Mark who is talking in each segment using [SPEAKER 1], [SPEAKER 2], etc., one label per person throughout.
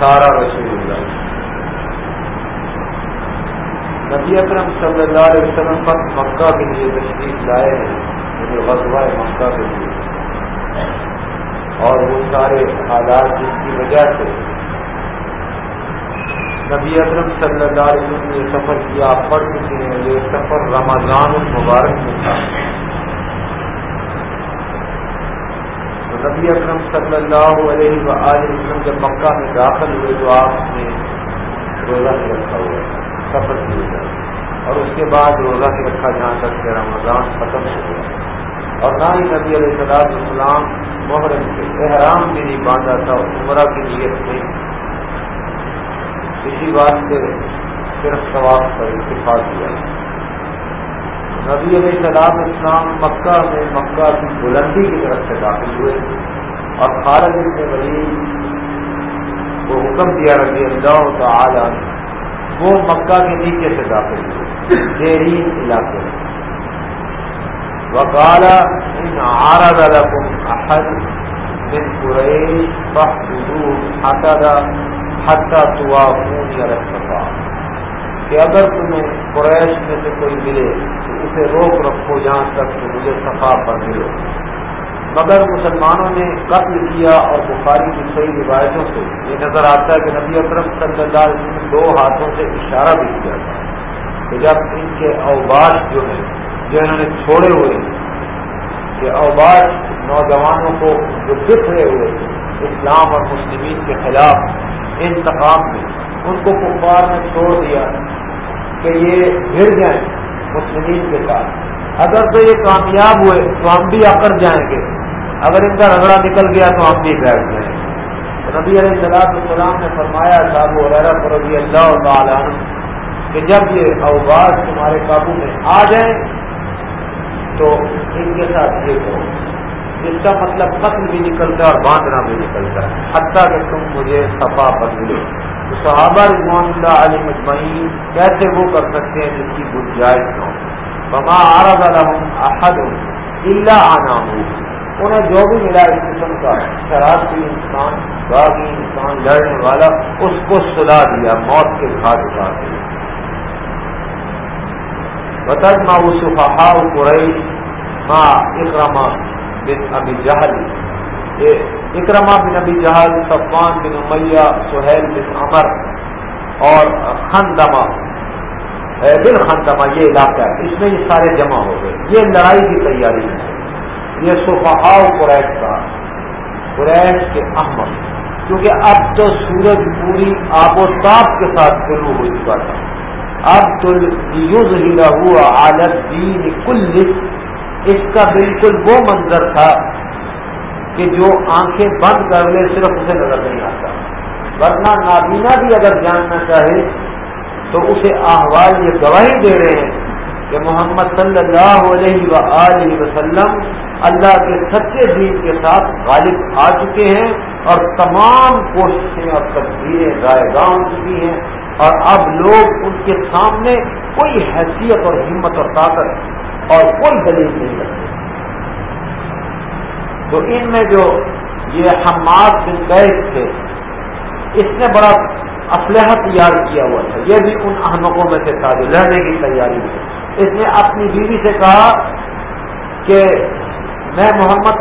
[SPEAKER 1] سارا رسول اللہ۔ نبی اکرم صلی اللہ علیہ وسلم پر مکہ کے لیے تشریف لائے ہیں یعنی غزوہ مکہ کے لیے۔ اور وہ سارے حالات جس کی وجہ سے نبی اکرم صلی اللہ علیہ وسلم نے یہ سفر کیا، پڑھ چکے ہیں، یہ سفر رمضان المبارک میں تھا تو نبی اکرم صلی اللہ علیہ وسلم جب مکہ میں داخل ہوئے تو آپ نے روزہ نہیں رکھا ہوا سفر کی اور اس کے بعد روزہ نہیں رکھا جہاں تک کہ رمضان ختم ہو گیا۔ اور نہ ہی نبی علیہ صلاح السلام محرم سے احرام بھی نہیں باندھا تھا عمرہ کی نیت میں اسی بات سے صرف ثواب پر اتفاق کیا۔ نبی علیہ صلاح اسلام مکہ میں مکہ کی بلندی کی طرف سے داخل ہوئے اور خالد ابن ولید کو حکم دیا، رضی اللہ تعالی وہ مکہ کے نیچے سے داخل ہوئے دیرین علاقے میں۔ وکالا ان عارض لكم احد من قریش فحدود حتى حتى توافون على الصفا کہ اگر تمہیں قریش میں سے کوئی ملے تو اسے روک رکھو جہاں تک کہ مجھے صفا پر ملے۔ مگر مسلمانوں نے قتل کیا اور بخاری کی صحیح روایتوں سے یہ نظر آتا ہے کہ نبی اکرم صلی اللہ علیہ وسلم دو ہاتھوں سے اشارہ بھی کیا تھا کہ جب ان کے اوباش جو ہیں، جو انہوں نے چھوڑے ہوئے، کہ اوباش نوجوانوں کو جو بکھرے ہوئے، اسلام اور مسلمین کے خلاف انتقام میں، ان کو کفار نے چھوڑ دیا۔ کہ یہ گر جائیں مسلمین کے ساتھ۔ اگر تو یہ کامیاب ہوئے تو ہم بھی اکڑ جائیں گے۔ اگر ان کا رگڑا نکل گیا تو ہم بھی بیٹھ گئے نبی علیہ السلام السلام نے فرمایا صاحب وغیرہ رضی اللہ تعالیٰ کہ جب یہ اوباز تمہارے قابو میں آ جائیں تو ان کے ساتھ یہ کرو جس کا مطلب قتل بھی نکلتا ہے اور باندھنا بھی نکلتا ہے۔ حتیٰ کہ تم مجھے صفا پر ملے صحابہ رضوان اللہ علی مجمعین کیسے وہ کر سکتے ہیں جس کی گنجائش نہ ہو؟ بما آرز الحم احد اللہ آنا ہو انہیں جو بھی ملا اس قسم کا شرابی انسان باغی انسان، لڑنے والا، اس کو سلا دیا، موت کے گھاٹ اتار دیا۔ بطر ماں صفحا قریش ماں اکرما بن ابی جہل اکرما بن ابی جہل صفان بن امیہ، سہیل بن امر اور خندما بن خندما یہ علاقہ ہے. اس میں یہ سارے جمع ہو گئے. یہ لڑائی کی تیاری ہے. یہ صفحاء قریش کا، قریش کے احمد. کیونکہ اب تو سورج پوری آب و تاب کے ساتھ شروع ہو چکا تھا. اب تو یوز ہی رہا عالت دین کل اس کا بالکل وہ منظر تھا کہ جو آنکھیں بند کر لے صرف اسے نظر نہیں آتا۔ ورنہ نابینا بھی اگر جاننا چاہے تو اسے احوال یہ گواہی دے رہے ہیں کہ محمد صلی اللہ علیہ و وسلم اللہ کے سچے دین کے ساتھ غالب آ چکے ہیں اور تمام کوششیں اور تصویریں رائے گاہ ہو چکی ہیں اور اب لوگ ان کے سامنے کوئی حیثیت اور ہمت اور طاقت اور کوئی دلیل نہیں رکھتے۔ تو ان میں جو یہ حماد بن قید تھے، اس نے بڑا اسلحہ تیار کیا ہوا تھا۔ یہ بھی ان احمقوں میں سے تھا جو لڑنے کی تیاری میں اس نے اپنی بیوی سے کہا کہ میں محمد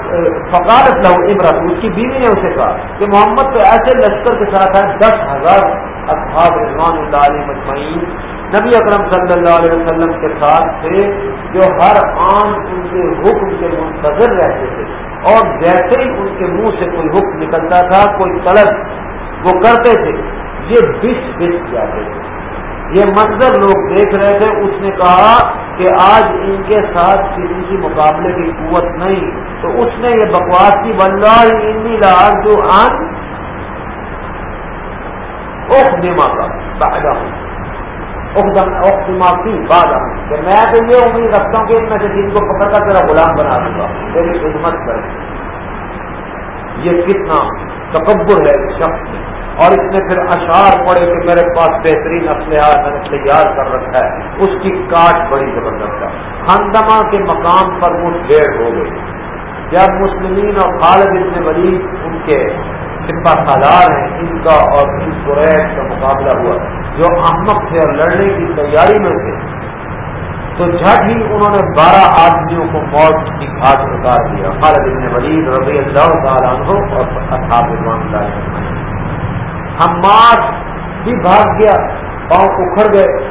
[SPEAKER 1] فقارت لہو عمرت اس کی بیوی نے اسے کہا کہ محمد تو ایسے لشکر کے ساتھ ہے دس ہزار اصحاب رضوان اللہ علیہ مجمعین، نبی اکرم صلی اللہ علیہ وسلم کے ساتھ تھے، جو ہر آن ان کے حکم کے منتظر رہتے تھے۔ اور جیسے ہی ان کے منہ سے کوئی حکم نکلتا تھا، کوئی طلب، وہ کرتے تھے۔ یہ بس بس جاتے تھے۔ یہ منظر لوگ دیکھ رہے تھے۔ اس نے کہا کہ آج ان کے ساتھ کسی کی مقابلے کی قوت نہیں۔ تو اس نے یہ بکواس کی بندہ انی لاج جو آن نما کا فائدہ ہوں کی بات کہ میں تو یہ امید رکھتا ہوں کہ ان میں سے جن کو پکڑ کر تیرا غلام بنا دوں گا۔ میری خدمت کریں یہ کتنا تکبر ہے شخص میں۔ اور اس نے پھر اشعار پڑے کہ میرے پاس بہترین اسلحہ میں نے تیار کر رکھا ہے۔ اس کی کاٹ بڑی زبردست ہے۔ خاندما کے مقام پر وہ ڈھیر ہو گئی جب مسلمین اور خالد ابن ولید ان کے سپا سالار ہیں ان کا اور ان قریش کا مقابلہ ہوا۔ جو احمد تھے اور لڑنے کی تیاری میں تھے۔ تو جھٹ ہی انہوں نے بارہ آدمیوں کو موت کی گھاٹ اتار دیا خالد ابن ولید رضی اللہ تعالیٰ عنہ اور اصحاب اللہ حماد بھی بھاگ گیا، پاؤں اکھڑ گئے۔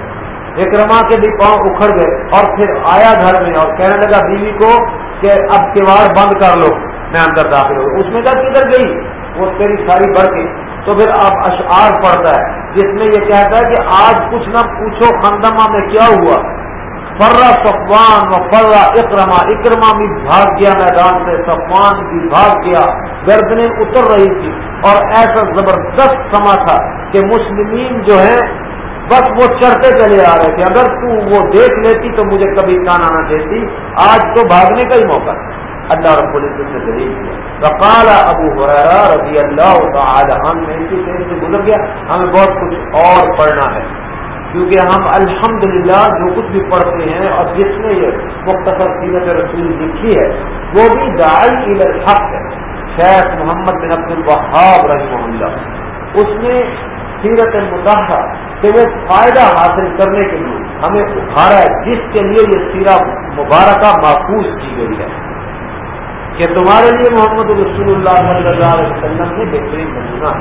[SPEAKER 1] اکرما کے بھی پاؤں اکھڑ گئے۔ اور پھر آیا گھر میں اور کہنے لگا، بیوی کو کہ اب کیوار بند کر لو، میں اندر داخل ہوں۔ اس میں کہا، کدھر گئی؟ وہ تیری ساری بڑھ گئی تو پھر اب اشعار پڑتا ہے، جس میں یہ کہتا ہے کہ آج کچھ نہ پوچھو خندمہ میں کیا ہوا۔ فرا صفوان و فرا اکرما اکرما بھی بھاگ گیا میدان سے صفوان بھی بھاگ گیا۔ گردنیں اتر رہی تھی اور ایسا زبردست سما تھا کہ مسلمین جو ہیں، بس وہ چڑھتے چلے آ رہے تھے۔ اگر تو وہ دیکھ لیتی تو مجھے کبھی کانا نہ دیتی۔ آج تو بھاگنے کا ہی موقع اللہ رب العزت نے دلیل کیا۔ رقال ابو حرا رضی اللہ تعالی ہم میں اسی شہر سے گزر گیا ہمیں بہت کچھ اور پڑھنا ہے۔ کیونکہ ہم الحمدللہ جو کچھ بھی پڑھتے ہیں اور جس نے یہ مختصر سیرت رسول لکھی ہے، وہ بھی دائی الحق ہے۔ شیخ محمد بن عبد الوہاب رحمہ اللہ۔ اس نے سیرت مطالعہ کہ وہ فائدہ حاصل کرنے کے لیے ہمیں اٹھارا ہے، جس کے لیے یہ سیرا مبارکہ محفوظ کی گئی ہے۔ کہ تمہارے لیے محمد رسول اللہ صلی اللہ علیہ وسلم نے بہترین نمونہ۔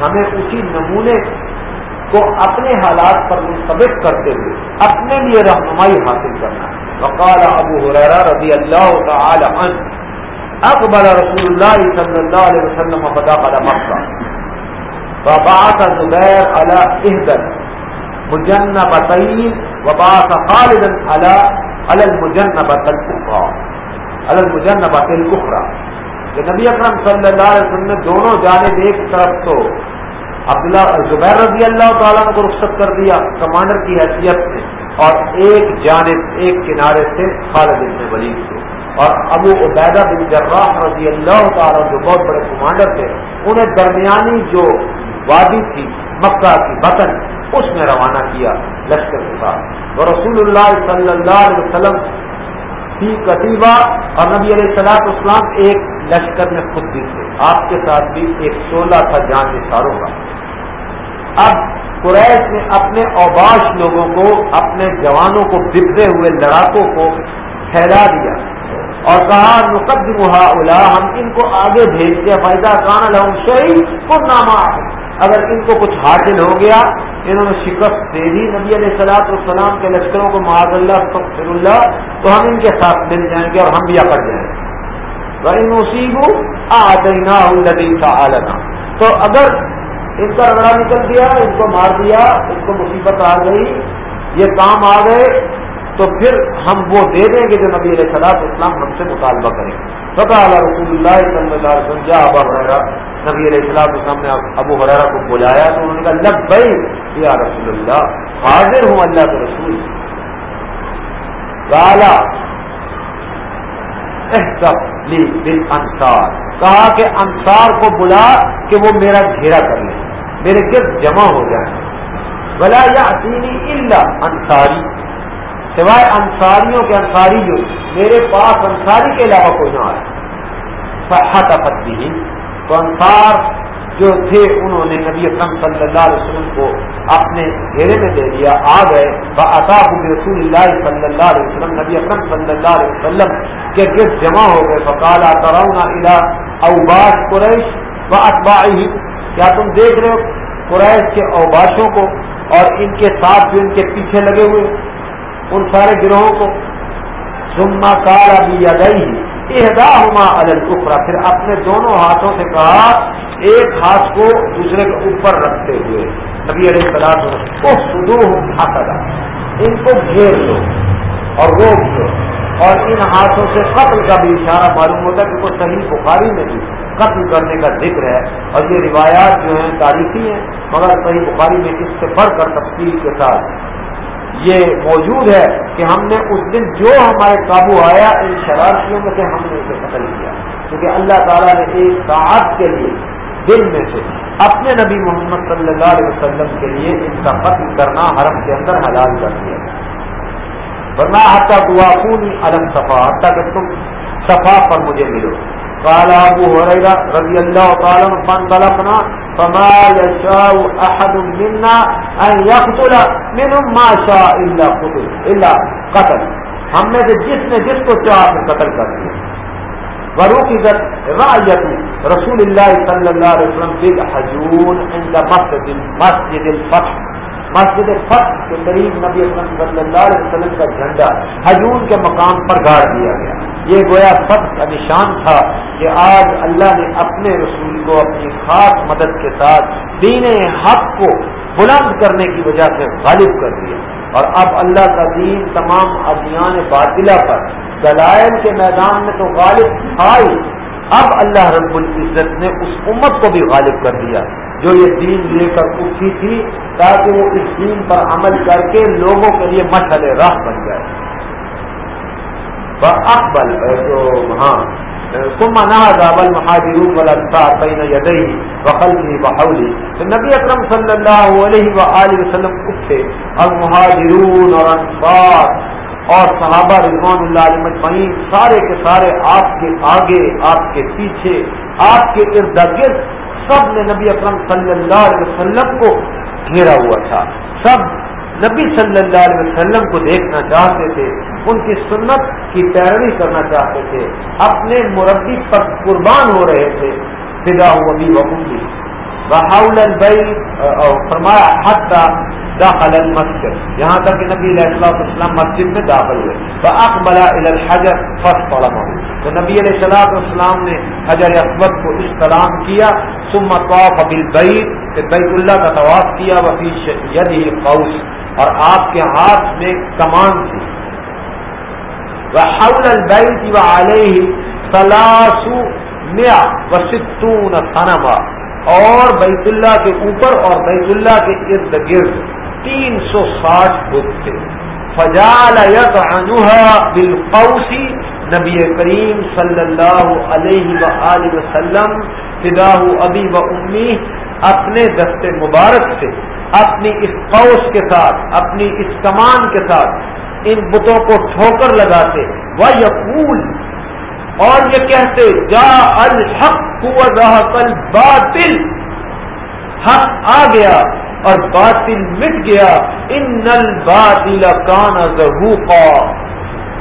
[SPEAKER 1] ہمیں اسی نمونے کو اپنے حالات پر منتبک کرتے ہوئے اپنے لیے رہنمائی حاصل کرنا ہے۔ وقال ابو حریرہ رضی اللہ تعالی عنہ، اقبل رسول الله صلى الله عليه وسلم فدخل مكة فبعث زبير على إهدى مجنبتين وبعث خالدا على على المجنبة الأخرى على المجنبة کہ نبی اکرم صلی اللہ علیہ وسلم نے دونوں جانب ایک طرف تو عبداللہ زبیر رضی اللہ تعالیٰ کو رخصت کر دیا، کمانڈر کی حیثیت سے، اور ایک جانب ایک کنارے سے خالد ابن ولید سے۔ اور ابو عبیدہ بن جراح رضی اللہ تعالیٰ جو بہت بڑے کمانڈر تھے، انہیں درمیانی جو وادی تھی، مکہ کی بطن اس میں روانہ کیا لشکر کے ساتھ۔ اور رسول اللہ صلی اللہ علیہ وسلم کی کتیبہ اور نبی علیہ السلاط اسلام ایک لشکر میں خود بھی تھے۔ آپ کے ساتھ بھی ایک سولہ تھا جان نثاروں کا۔ اب قریش نے اپنے اوباش لوگوں کو، اپنے جوانوں کو بکھرے ہوئے لڑاکوں کو پھیلا دیا اور کہا، نقدم اولا ہم ان کو آگے بھیجتے فائدہ کان لہم شہید کو نامہ اگر ان کو کچھ حاصل ہو گیا، انہوں نے شکست دے دی نبی علیہ سلاط السلام کے لشکروں کو، معاذ اللہ فخر اللہ، تو ہم ان کے ساتھ مل جائیں گے اور ہم بھی اکڑ جائیں گے۔ بھائی نصیب آدینا تعالنا تو اگر ان کا رگڑا نکل گیا، ان کو مار دیا، ان کو مصیبت آ گئی، یہ کام آ گئے، تو پھر ہم وہ دے دیں گے جو نبی علیہ صلاح اسلام ہم سے مطالبہ کریں۔ گے فقہ رسول اللہ صلی اللہ علیہ وسلم جا ابا نبی علیہ السلام اسلام نے ابو حرارا کو بلایا تو انہوں نے کہا لب بھائی یا رسول اللہ، حاضر ہوں اللہ کے رسول۔ کالا لی انصار کہا کہ انصار کو بلا کہ وہ میرا گھیرا کر لیں میرے گرد جمع ہو جائیں بلا یا اللہ انصاری۔ سوائے انصاریوں کے انصاری جو، میرے پاس انصاری کے علاوہ کوئی نہ آئے۔ صحت پتی تو انصار جو تھے، انہوں نے نبی اکرم صلی اللہ علیہ وسلم کو اپنے گھیرے میں دے دیا، آ گئے۔ اطاف رسول اللہ صلی اللہ علیہ وسلم، نبی اکرم صلی اللہ علیہ وسلم کے گرد جمع ہو گئے۔ فقال ترونا الا اوباش قریش و اطبائی کیا تم دیکھ رہے ہو قریش کے اوباشوں کو اور ان کے ساتھ بھی ان کے پیچھے لگے ہوئے ان سارے گروہوں کو؟ سما کالا بھی یا گئی اہدا پھر اپنے دونوں ہاتھوں سے کہا، ایک ہاتھ کو دوسرے کے اوپر رکھتے ہوئے نبی علیہ السلام کو سدو ان کو گھیر دو اور روک دو اور ان ہاتھوں سے قتل کا بھی اشارہ معلوم ہوتا ہے کہ وہ صحیح بخاری میں بھی قتل کرنے کا ذکر ہے۔ اور یہ روایات جو ہیں تاریخی ہیں، مگر صحیح بخاری میں اس سے بڑھ کر تفصیل کے ساتھ یہ موجود ہے کہ ہم نے اس دن جو ہمارے قابو آیا، ان شرارتیوں میں سے ہم نے اسے قتل کیا۔ کیونکہ اللہ تعالیٰ نے ایک ساعت کے لیے دل میں سے اپنے نبی محمد صلی اللہ علیہ وسلم کے لیے ان کا قتل کرنا حرم کے اندر حلال کر دیا۔ ورنہ حتیٰ دعا خونی علم صفا حتیٰ کہ تم صفا پر مجھے ملو۔ کالا ابو ہو رضی اللہ تعالیٰ فن طلبنا فما يشاء احد منا ان يقتل منهم ما شاء الا قتل الا قتل۔ ہم میں سے جس نے جس کو چاہ قتل کر دیا۔ وروقت رایت رسول اللہ صلی اللہ علیہ وسلم بالحجون عند مسجد مسجد الفتح۔ مسجد فتح کے قریب نبی اکرم صلی اللہ علیہ وسلم کا جھنڈا حجون کے مقام پر گاڑ دیا گیا۔ یہ گویا فتح کا نشان تھا کہ آج اللہ نے اپنے رسول کو اپنی خاص مدد کے ساتھ دین حق کو بلند کرنے کی وجہ سے غالب کر دیا۔ اور اب اللہ کا دین تمام ادیان باطلہ پر دلائل کے میدان میں تو غالب آئی اب اللہ رب العزت نے اس امت کو بھی غالب کر دیا۔ جو یہ دین لے کر اٹھی تھی تاکہ وہ اس دین پر عمل کر کے لوگوں کے لیے مشعل راہ بن جائے۔ اکبل جو ہاں کم نابل مہاجرون والا بین یدئی بحولی تو نبی اکرم صلی اللہ علیہ وآلہ وسلم اٹھے۔ اور مہاجرون اور انصار اور صحابہ رضوان اللہ علیہ مجمعین، سارے کے سارے آپ کے آگے، آپ کے پیچھے، آپ کے ارد گرد سب نے نبی اکرم صلی اللہ علیہ وسلم کو گھیرا ہوا تھا۔ سب نبی صلی اللہ علیہ وسلم کو دیکھنا چاہتے تھے، ان کی سنت کی پیروی کرنا چاہتے تھے۔ اپنے مربی پر قربان ہو رہے تھے۔ فدا ابھی وبی بحول البیت فرمایا حتی داخل المسجد. یہاں تک کہ نبی علیہ السلام السلام مسجد میں داخل ہوئے. تو اقبلا الحجر فرسٹ پڑا تو نبی علیہ السلام السلام نے حجر اسود کو استلام کیا، ثم طواف بالبیت کہ بیت اللہ کا طواف کیا، وفی یدہ قوس، اور آپ کے ہاتھ میں کمان تھی. وحول البیت وعلیہ ثلاث مئہ وستون صنما، اور بیت اللہ کے اوپر اور بیت اللہ کے ارد گرد. تین سو ساٹھ بت تھے۔ فجال بالقوسی نبی کریم صلی اللہ علیہ و وسلم فدا ابی و امی اپنے دست مبارک سے، اپنی اس قوس کے ساتھ، اپنی اس کمان کے ساتھ ان بتوں کو ٹھوکر لگاتے وہ یقول اور یہ کہتے جا الحق کل باطل حق آ گیا۔ اور باطل مٹ گیا۔ ان الباطل کان ظہوقا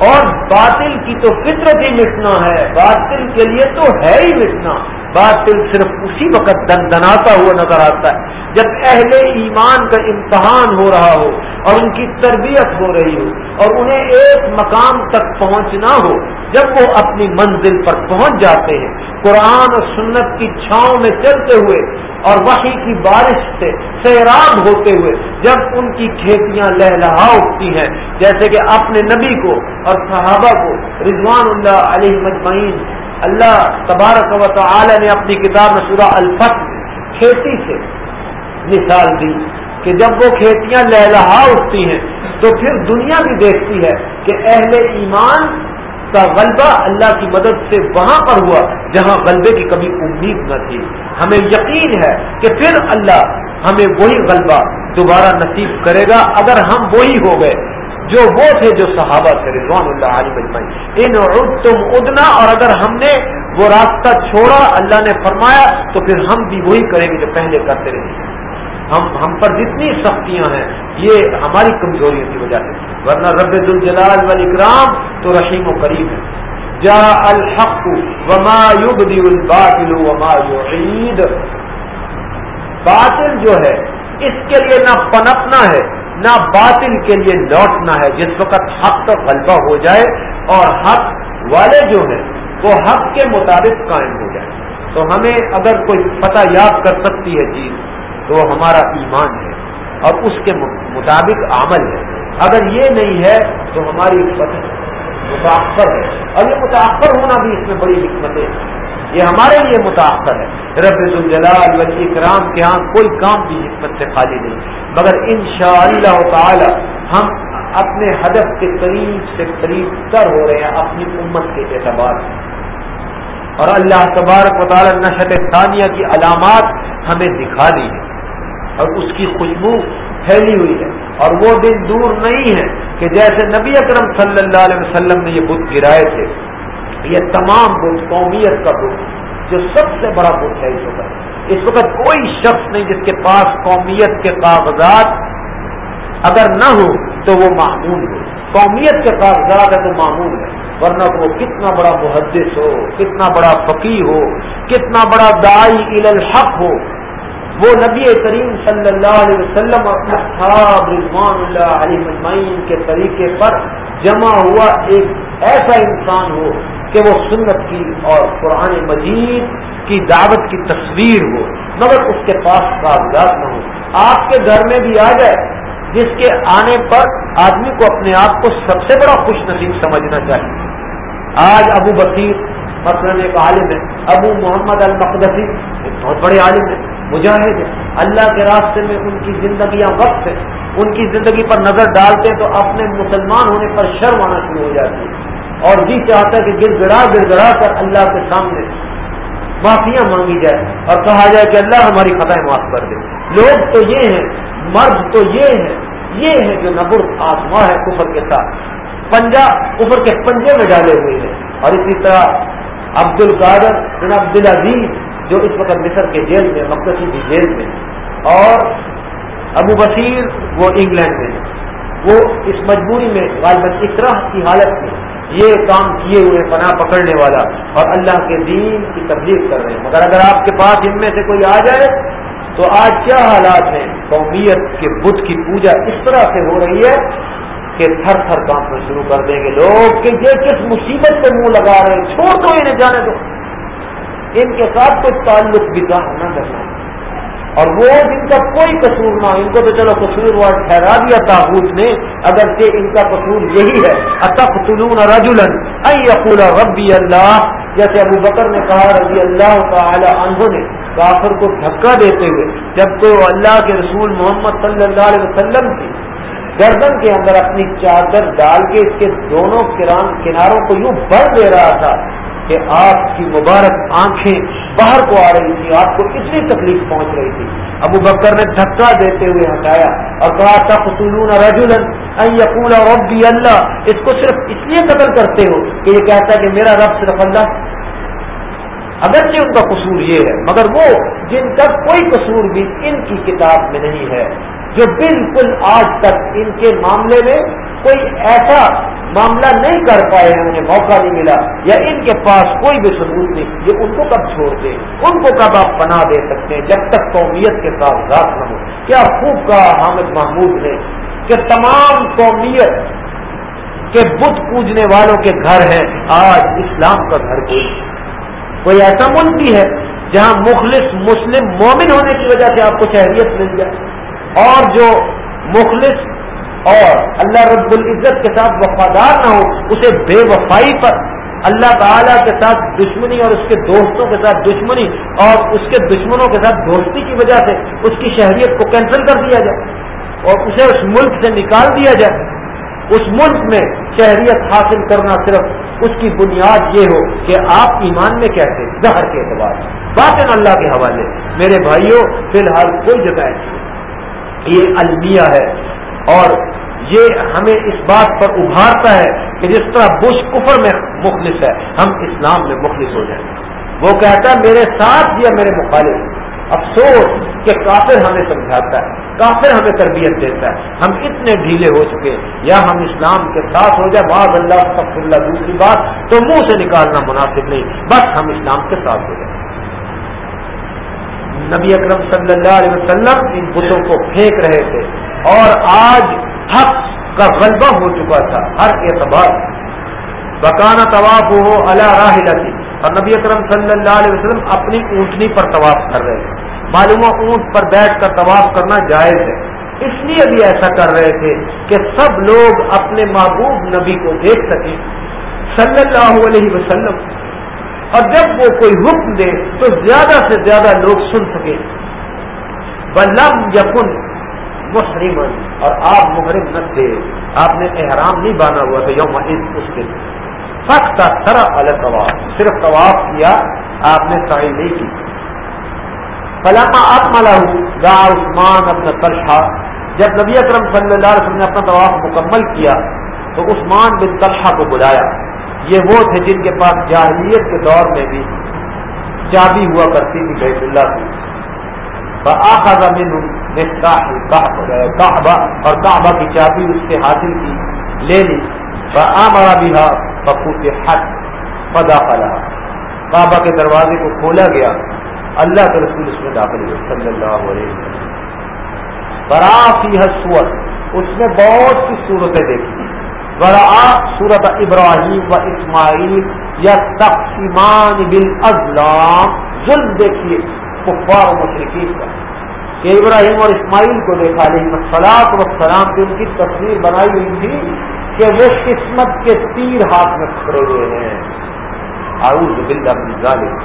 [SPEAKER 1] اور باطل کی تو فطرت ہی مٹنا ہے۔ باطل کے لیے تو ہے ہی مٹنا۔ باطل صرف اسی وقت دن دناتا ہوا نظر آتا ہے، جب اہل ایمان کا امتحان ہو رہا ہو اور ان کی تربیت ہو رہی ہو اور انہیں ایک مقام تک پہنچنا ہو۔ جب وہ اپنی منزل پر پہنچ جاتے ہیں، قرآن اور سنت کی چھاؤں میں چلتے ہوئے اور وہی کی بارش سے سیراب ہوتے ہوئے جب ان کی کھیتیاں لہلہا اٹھتی ہیں، جیسے کہ اپنے نبی کو اور صحابہ کو، رضوان اللہ علیہ مجمعین، اللہ تبارک و تعالی نے اپنی کتاب میں سورہ الفت کھیتی سے مثال دی کہ جب وہ کھیتیاں لہلہا اٹھتی ہیں تو پھر دنیا بھی دیکھتی ہے کہ اہل ایمان کا غلبہ اللہ کی مدد سے وہاں پر ہوا جہاں غلبے کی کبھی امید نہ تھی۔ ہمیں یقین ہے کہ پھر اللہ ہمیں وہی غلبہ دوبارہ نصیب کرے گا، اگر ہم وہی ہو گئے۔ جو وہ تھے جو صحابہ تھے، رضوان اللہ علی مجمعی ان تم ادنا، اور اگر ہم نے وہ راستہ چھوڑا، اللہ نے فرمایا، تو پھر ہم بھی وہی کریں گے جو پہلے کرتے رہے۔ ہم ہم پر جتنی سختیاں ہیں، یہ ہماری کمزوریوں کی وجہ سے۔ ورنہ رب الجلال والاکرام تو رحیم و کریم ہے۔ جا الحق وما الباطل وما یعید باطل جو ہے، اس کے لیے نہ پنپنا ہے، نہ باطل کے لیے لوٹنا ہے۔ جس وقت حق کا غلبہ ہو جائے اور حق والے جو ہیں، وہ حق کے مطابق قائم ہو جائے۔ تو ہمیں اگر کوئی فتح یاد کر سکتی ہے چیز تو ہمارا ایمان ہے اور اس کے مطابق عمل ہے۔ اگر یہ نہیں ہے تو ہماری فتح متاثر ہے۔ اور یہ متاثر ہونا بھی اس میں بڑی حکمت ہے۔ یہ ہمارے لیے متاثر ہے۔ رب الجلال ولی اکرام کے ہاں کوئی کام بھی حکمت سے خالی نہیں۔ مگر ان شاء اللہ تعالی ہم اپنے ہدف کے قریب سے قریب تر ہو رہے ہیں اپنی امت کے اعتبار سے۔ اور اللہ تبارک و تعالی نشت ثانیہ کی علامات ہمیں دکھا دی ہے اور اس کی خوشبو پھیلی ہوئی ہے اور وہ دن دور نہیں ہے کہ جیسے نبی اکرم صلی اللہ علیہ وسلم نے یہ بت گرائے تھے، یہ تمام بت، قومیت کا بت، جو سب سے بڑا بت ہے اس وقت۔ اس وقت کوئی شخص نہیں جس کے پاس قومیت کے کاغذات اگر نہ ہو تو وہ معمول ہو قومیت کے کاغذات ہے تو معمول ہے، ورنہ وہ کتنا بڑا محدث ہو، کتنا بڑا فقی ہو، کتنا بڑا دائی الحق ہو۔ وہ نبی کریم صلی اللہ علیہ وسلم اور رضوان اللہ علیہ مجمعین کے طریقے پر جمع ہوا ایک ایسا انسان ہو کہ وہ سنت کی اور قرآن مجید کی دعوت کی تصویر ہو، مگر اس کے پاس کاغذات نہ ہو آپ کے گھر میں بھی آ جائے، جس کے آنے پر آدمی کو اپنے آپ کو سب سے بڑا خوش نصیب سمجھنا چاہیے۔ آج ابو بصیر مثلاً ایک عالم ہے، ابو محمد المقدسی، ایک بہت بڑے عالم ہے مجاہد ہے اللہ کے راستے میں ان کی زندگیاں وقت ہے ان کی زندگی پر نظر ڈالتے ہیں تو اپنے مسلمان ہونے پر شرم آنا شروع ہو جاتی ہے۔ اور جی چاہتا ہے کہ گر گڑا گر گڑا کر اللہ کے سامنے معافیاں مانگی جائے اور کہا جائے کہ اللہ ہماری خطائیں معاف کر دے۔ لوگ تو یہ ہیں، مرد تو یہ ہیں، یہ ہے جو نبر آسما ہے کفر کے ساتھ۔ پنجا کفر کے پنجے میں ڈالے ہوئے ہیں۔ اور اسی طرح عبد القادر بن عبد العزیز جو اس وقت مصر کے جیل میں مقدسی کی جیل میں، اور ابو بصیر وہ انگلینڈ میں وہ اس مجبوری میں غالباً اطراح کی حالت میں یہ کام کیے ہوئے پناہ پکڑنے والا اور اللہ کے دین کی تبلیغ کر رہے ہیں۔ مگر اگر آپ کے پاس ان میں سے کوئی آ جائے، تو آج کیا حالات ہیں؟ قومیت کے بدھ کی پوجا اس طرح سے ہو رہی ہے کہ تھر تھر کام شروع کر دیں گے۔ لوگ کہ یہ کس مصیبت پہ منہ لگا رہے ہیں؟ چھوڑ دو انہیں، جانے دو۔ ان کے ساتھ کوئی تعلق بھی نہ کرنا۔ اور وہ جن کا کوئی قصور نہ ہو، ان کو تو چلو قصور وار ٹھہرا دیا، تابوت نے۔ اگر کہ ان کا قصور یہی ہے اتف تلون رجولن اقول ربی اللہ جیسے ابو بکر نے کہا، رضی اللہ تعالی عنہ نے، کافر کو دھکا دیتے ہوئے، جب تو اللہ کے رسول محمد صلی اللہ علیہ وسلم کی گردن کے اندر اپنی چادر ڈال کے اس کے دونوں کناروں کو یوں بھر دے رہا تھا۔ کہ آپ کی مبارک آنکھیں باہر کو آ رہی تھی آپ کو اتنی تکلیف پہنچ رہی تھی۔ ابو بکر نے دھکا دیتے ہوئے ہٹایا اور کہا تھا فصول رجولن یقول ربی اللہ۔ اس کو صرف اس لیے قتل کرتے ہو کہ یہ کہتا ہے کہ میرا رب صرف اللہ۔ اگرچہ ان کا قصور یہ ہے، مگر وہ جن کا کوئی قصور بھی ان کی کتاب میں نہیں ہے۔ جو بالکل آج تک ان کے معاملے میں کوئی ایسا معاملہ نہیں کر پائے انہیں موقع نہیں ملا یا ان کے پاس کوئی بھی ثبوت نہیں، یہ ان کو کب چھوڑ دے؟ ان کو کب آپ پناہ دے سکتے ہیں جب تک قومیت کے کاغذات نہ ہو؟ کیا خوب کہا حامد محمود نے کہ تمام قومیت کے بت پوجنے والوں کے گھر ہیں، آج اسلام کا گھر کوئی کوئی ایسا ملک بھی ہے جہاں مخلص مسلم مومن ہونے کی وجہ سے آپ کو شہریت مل جائے۔ اور جو مخلص اور اللہ رب العزت کے ساتھ وفادار نہ ہو، اسے بے وفائی پر اللہ تعالیٰ کے ساتھ دشمنی اور اس کے دوستوں کے ساتھ دشمنی اور اس کے دشمنوں کے ساتھ دوستی کی وجہ سے اس کی شہریت کو کینسل کر دیا جائے اور اسے اس ملک سے نکال دیا جائے۔ اس ملک میں شہریت حاصل کرنا صرف اس کی بنیاد یہ ہو کہ آپ ایمان میں کہتے زہر کے اعتبار سے۔ بات اللہ کے حوالے۔ میرے بھائیوں، فی الحال کوئی جگہ ایسی یہ المیہ ہے اور یہ ہمیں اس بات پر ابھارتا ہے کہ جس طرح بش کفر میں مخلص ہے، ہم اسلام میں مخلص ہو جائیں۔ وہ کہتا ہے، میرے ساتھ یا میرے مخالف۔ افسوس کہ کافر ہمیں سمجھاتا ہے، کافر ہمیں تربیت دیتا ہے۔ ہم اتنے ڈھیلے ہو چکے یا ہم اسلام کے ساتھ ہو جائے بعض اللہ سب اللہ، دوسری بات تو منہ سے نکالنا مناسب نہیں۔ بس ہم اسلام کے ساتھ ہو جائیں۔ نبی اکرم صلی اللہ علیہ وسلم ان بتوں کو پھینک رہے تھے۔ اور آج حق کا غلبہ ہو چکا تھا، ہر اعتبار بکانا طواف ہو اللہ راہ اور نبی اکرم صلی اللہ علیہ وسلم اپنی اونٹنی پر طواف کر رہے تھے۔ معلوم اونٹ پر بیٹھ کر طواف کرنا جائز ہے۔ اس لیے بھی ایسا کر رہے تھے کہ سب لوگ اپنے محبوب نبی کو دیکھ سکیں۔ صلی اللہ علیہ وسلم اور جب وہ کوئی حکم دے تو زیادہ سے زیادہ لوگ سن سکیں بلم یقن محرم اور آپ محرم نہ تھے۔ آپ نے احرام نہیں بانا ہوا تھا یوم اس کے۔ سخت سرا الگ طواف۔ صرف طواف کیا آپ نے سائی نہیں کی۔ فلاما آپ ملا گا عثمان اپنا طلحہ۔ جب نبی اکرم صلی اللہ علیہ وسلم نے اپنا طواف مکمل کیا تو عثمان بن طلحہ کو بلایا۔ یہ وہ تھے جن کے پاس جاہلیت کے دور میں بھی چابی ہوا کرتی تھی بیت اللہ کی۔ کعبہ اور کعبہ کی چابی اس سے حاصل کی، لے لی۔ آمرا بھی بخوط حق پدا پلا کعبہ کے دروازے کو کھولا گیا۔ اللہ کے رسول اس میں داخل ہوئے، صلی اللہ علیہ وسلم۔ برافی حسوت اس نے بہت سی صورتیں دیکھی۔ برآ صورت ابراہیم و اسماعیل یا تقسیمان بل ازلام ظلم دیکھیے کفار و مشرقین کا کہ ابراہیم اور اسماعیل کو دیکھا لیکن سلاط و سلام کی ان کی تصویر بنائی ہوئی تھی کہ وہ قسمت کے تیر ہاتھ میں کھڑے ہوئے ہیں۔ اعوذ باللہ من ذالک۔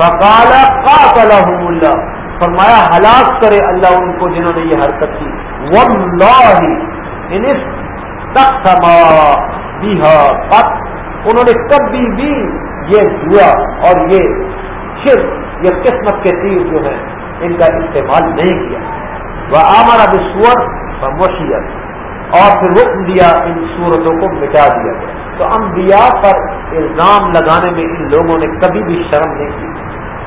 [SPEAKER 1] فقال قاتلهم اللہ۔ فرمایا، ہلاک کرے اللہ ان کو جنہوں نے یہ حرکت کی۔ واللہ، ان انہوں نے کبھی بھی یہ دعا اور یہ شرک یہ قسمت کے تیر جو ہیں، ان کا استعمال نہیں کیا۔ وہ آمارا بسور اور مشیت اور پھر رکن دیا ان صورتوں کو، مٹا دیا گیا۔ تو انبیاء پر الزام لگانے میں ان لوگوں نے کبھی بھی شرم نہیں کی۔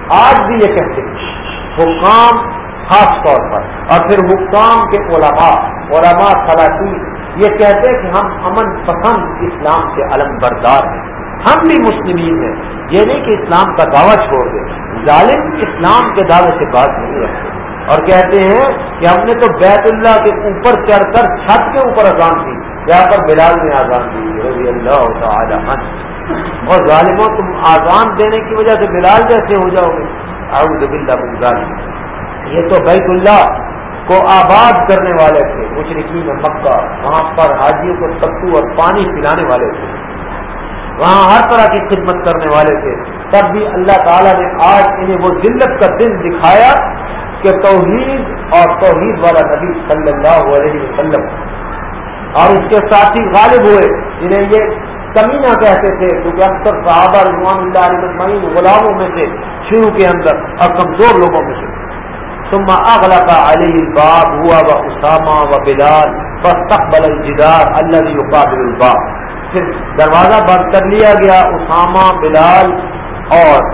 [SPEAKER 1] آج بھی یہ کہتے ہیں۔ حکام خاص طور پر۔ اور پھر حکام کے علماء علماء خلاطین یہ کہتے ہیں کہ ہم امن پسند اسلام کے علم بردار ہیں۔ ہم بھی مسلمین ہیں۔ یہ نہیں کہ اسلام کا دعویٰ چھوڑ دیں۔ ظالم اسلام کے دعوے سے بات نہیں رکھتے اور کہتے ہیں کہ ہم نے تو بیت اللہ کے اوپر چڑھ کر چھت کے اوپر اذان دی۔ یہاں پر بلال نے آزان دی۔ رضی اللہ تعالی اور ظالموں، تم آزان دینے کی وجہ سے بلال جیسے ہو جاؤ گے۔ اعوذ باللہ من ظالم یہ تو بیت اللہ۔ کو آباد کرنے والے تھے مشرقین مکہ، وہاں پر حاجیوں کو ستو اور پانی پلانے والے تھے۔ وہاں ہر طرح کی خدمت کرنے والے تھے۔ تب بھی اللہ تعالیٰ نے آج انہیں وہ ذلت کا دن دکھایا کہ توحید اور توحید والا نبی صلی اللہ علیہ وسلم۔ اور اس کے ساتھی غالب ہوئے، جنہیں یہ کمینہ کہتے تھے، کیونکہ اکثر صحابہ رضوان اللہ علیہ مجمعین غلاموں میں سے شروع کے اندر اور کمزور لوگوں میں سے۔ ثم اغلق عليه الباب هو واسامه وبلال فاستقبل الجدار الذي يقابل الباب. پھر دروازہ بند کر لیا گیا اسامہ بلال اور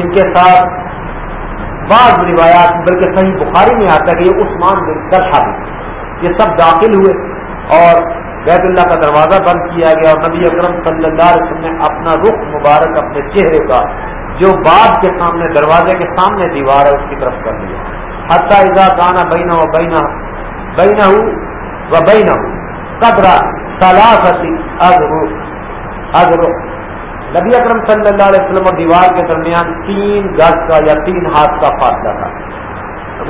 [SPEAKER 1] ان کے ساتھ بعض روایات، بلکہ صحیح بخاری میں آتا ہے کہ یہ عثمان بن طلحہ بھی یہ سب داخل ہوئے اور بیت اللہ کا دروازہ بند کیا گیا اور نبی اکرم صلی اللہ علیہ وسلم نے اپنا رخ مبارک اپنے چہرے کا جو باب کے سامنے، دروازے کے سامنے دیوار ہے، اس کی طرف کر لیا حتیٰ اذا کانا بینا و بینا بینا و بینا قدرا سلاستی ازرو ازرو نبی اکرم صلی اللہ علیہ وسلم اور دیوار کے درمیان تین گز کا یا تین ہاتھ کا فاصلہ تھا۔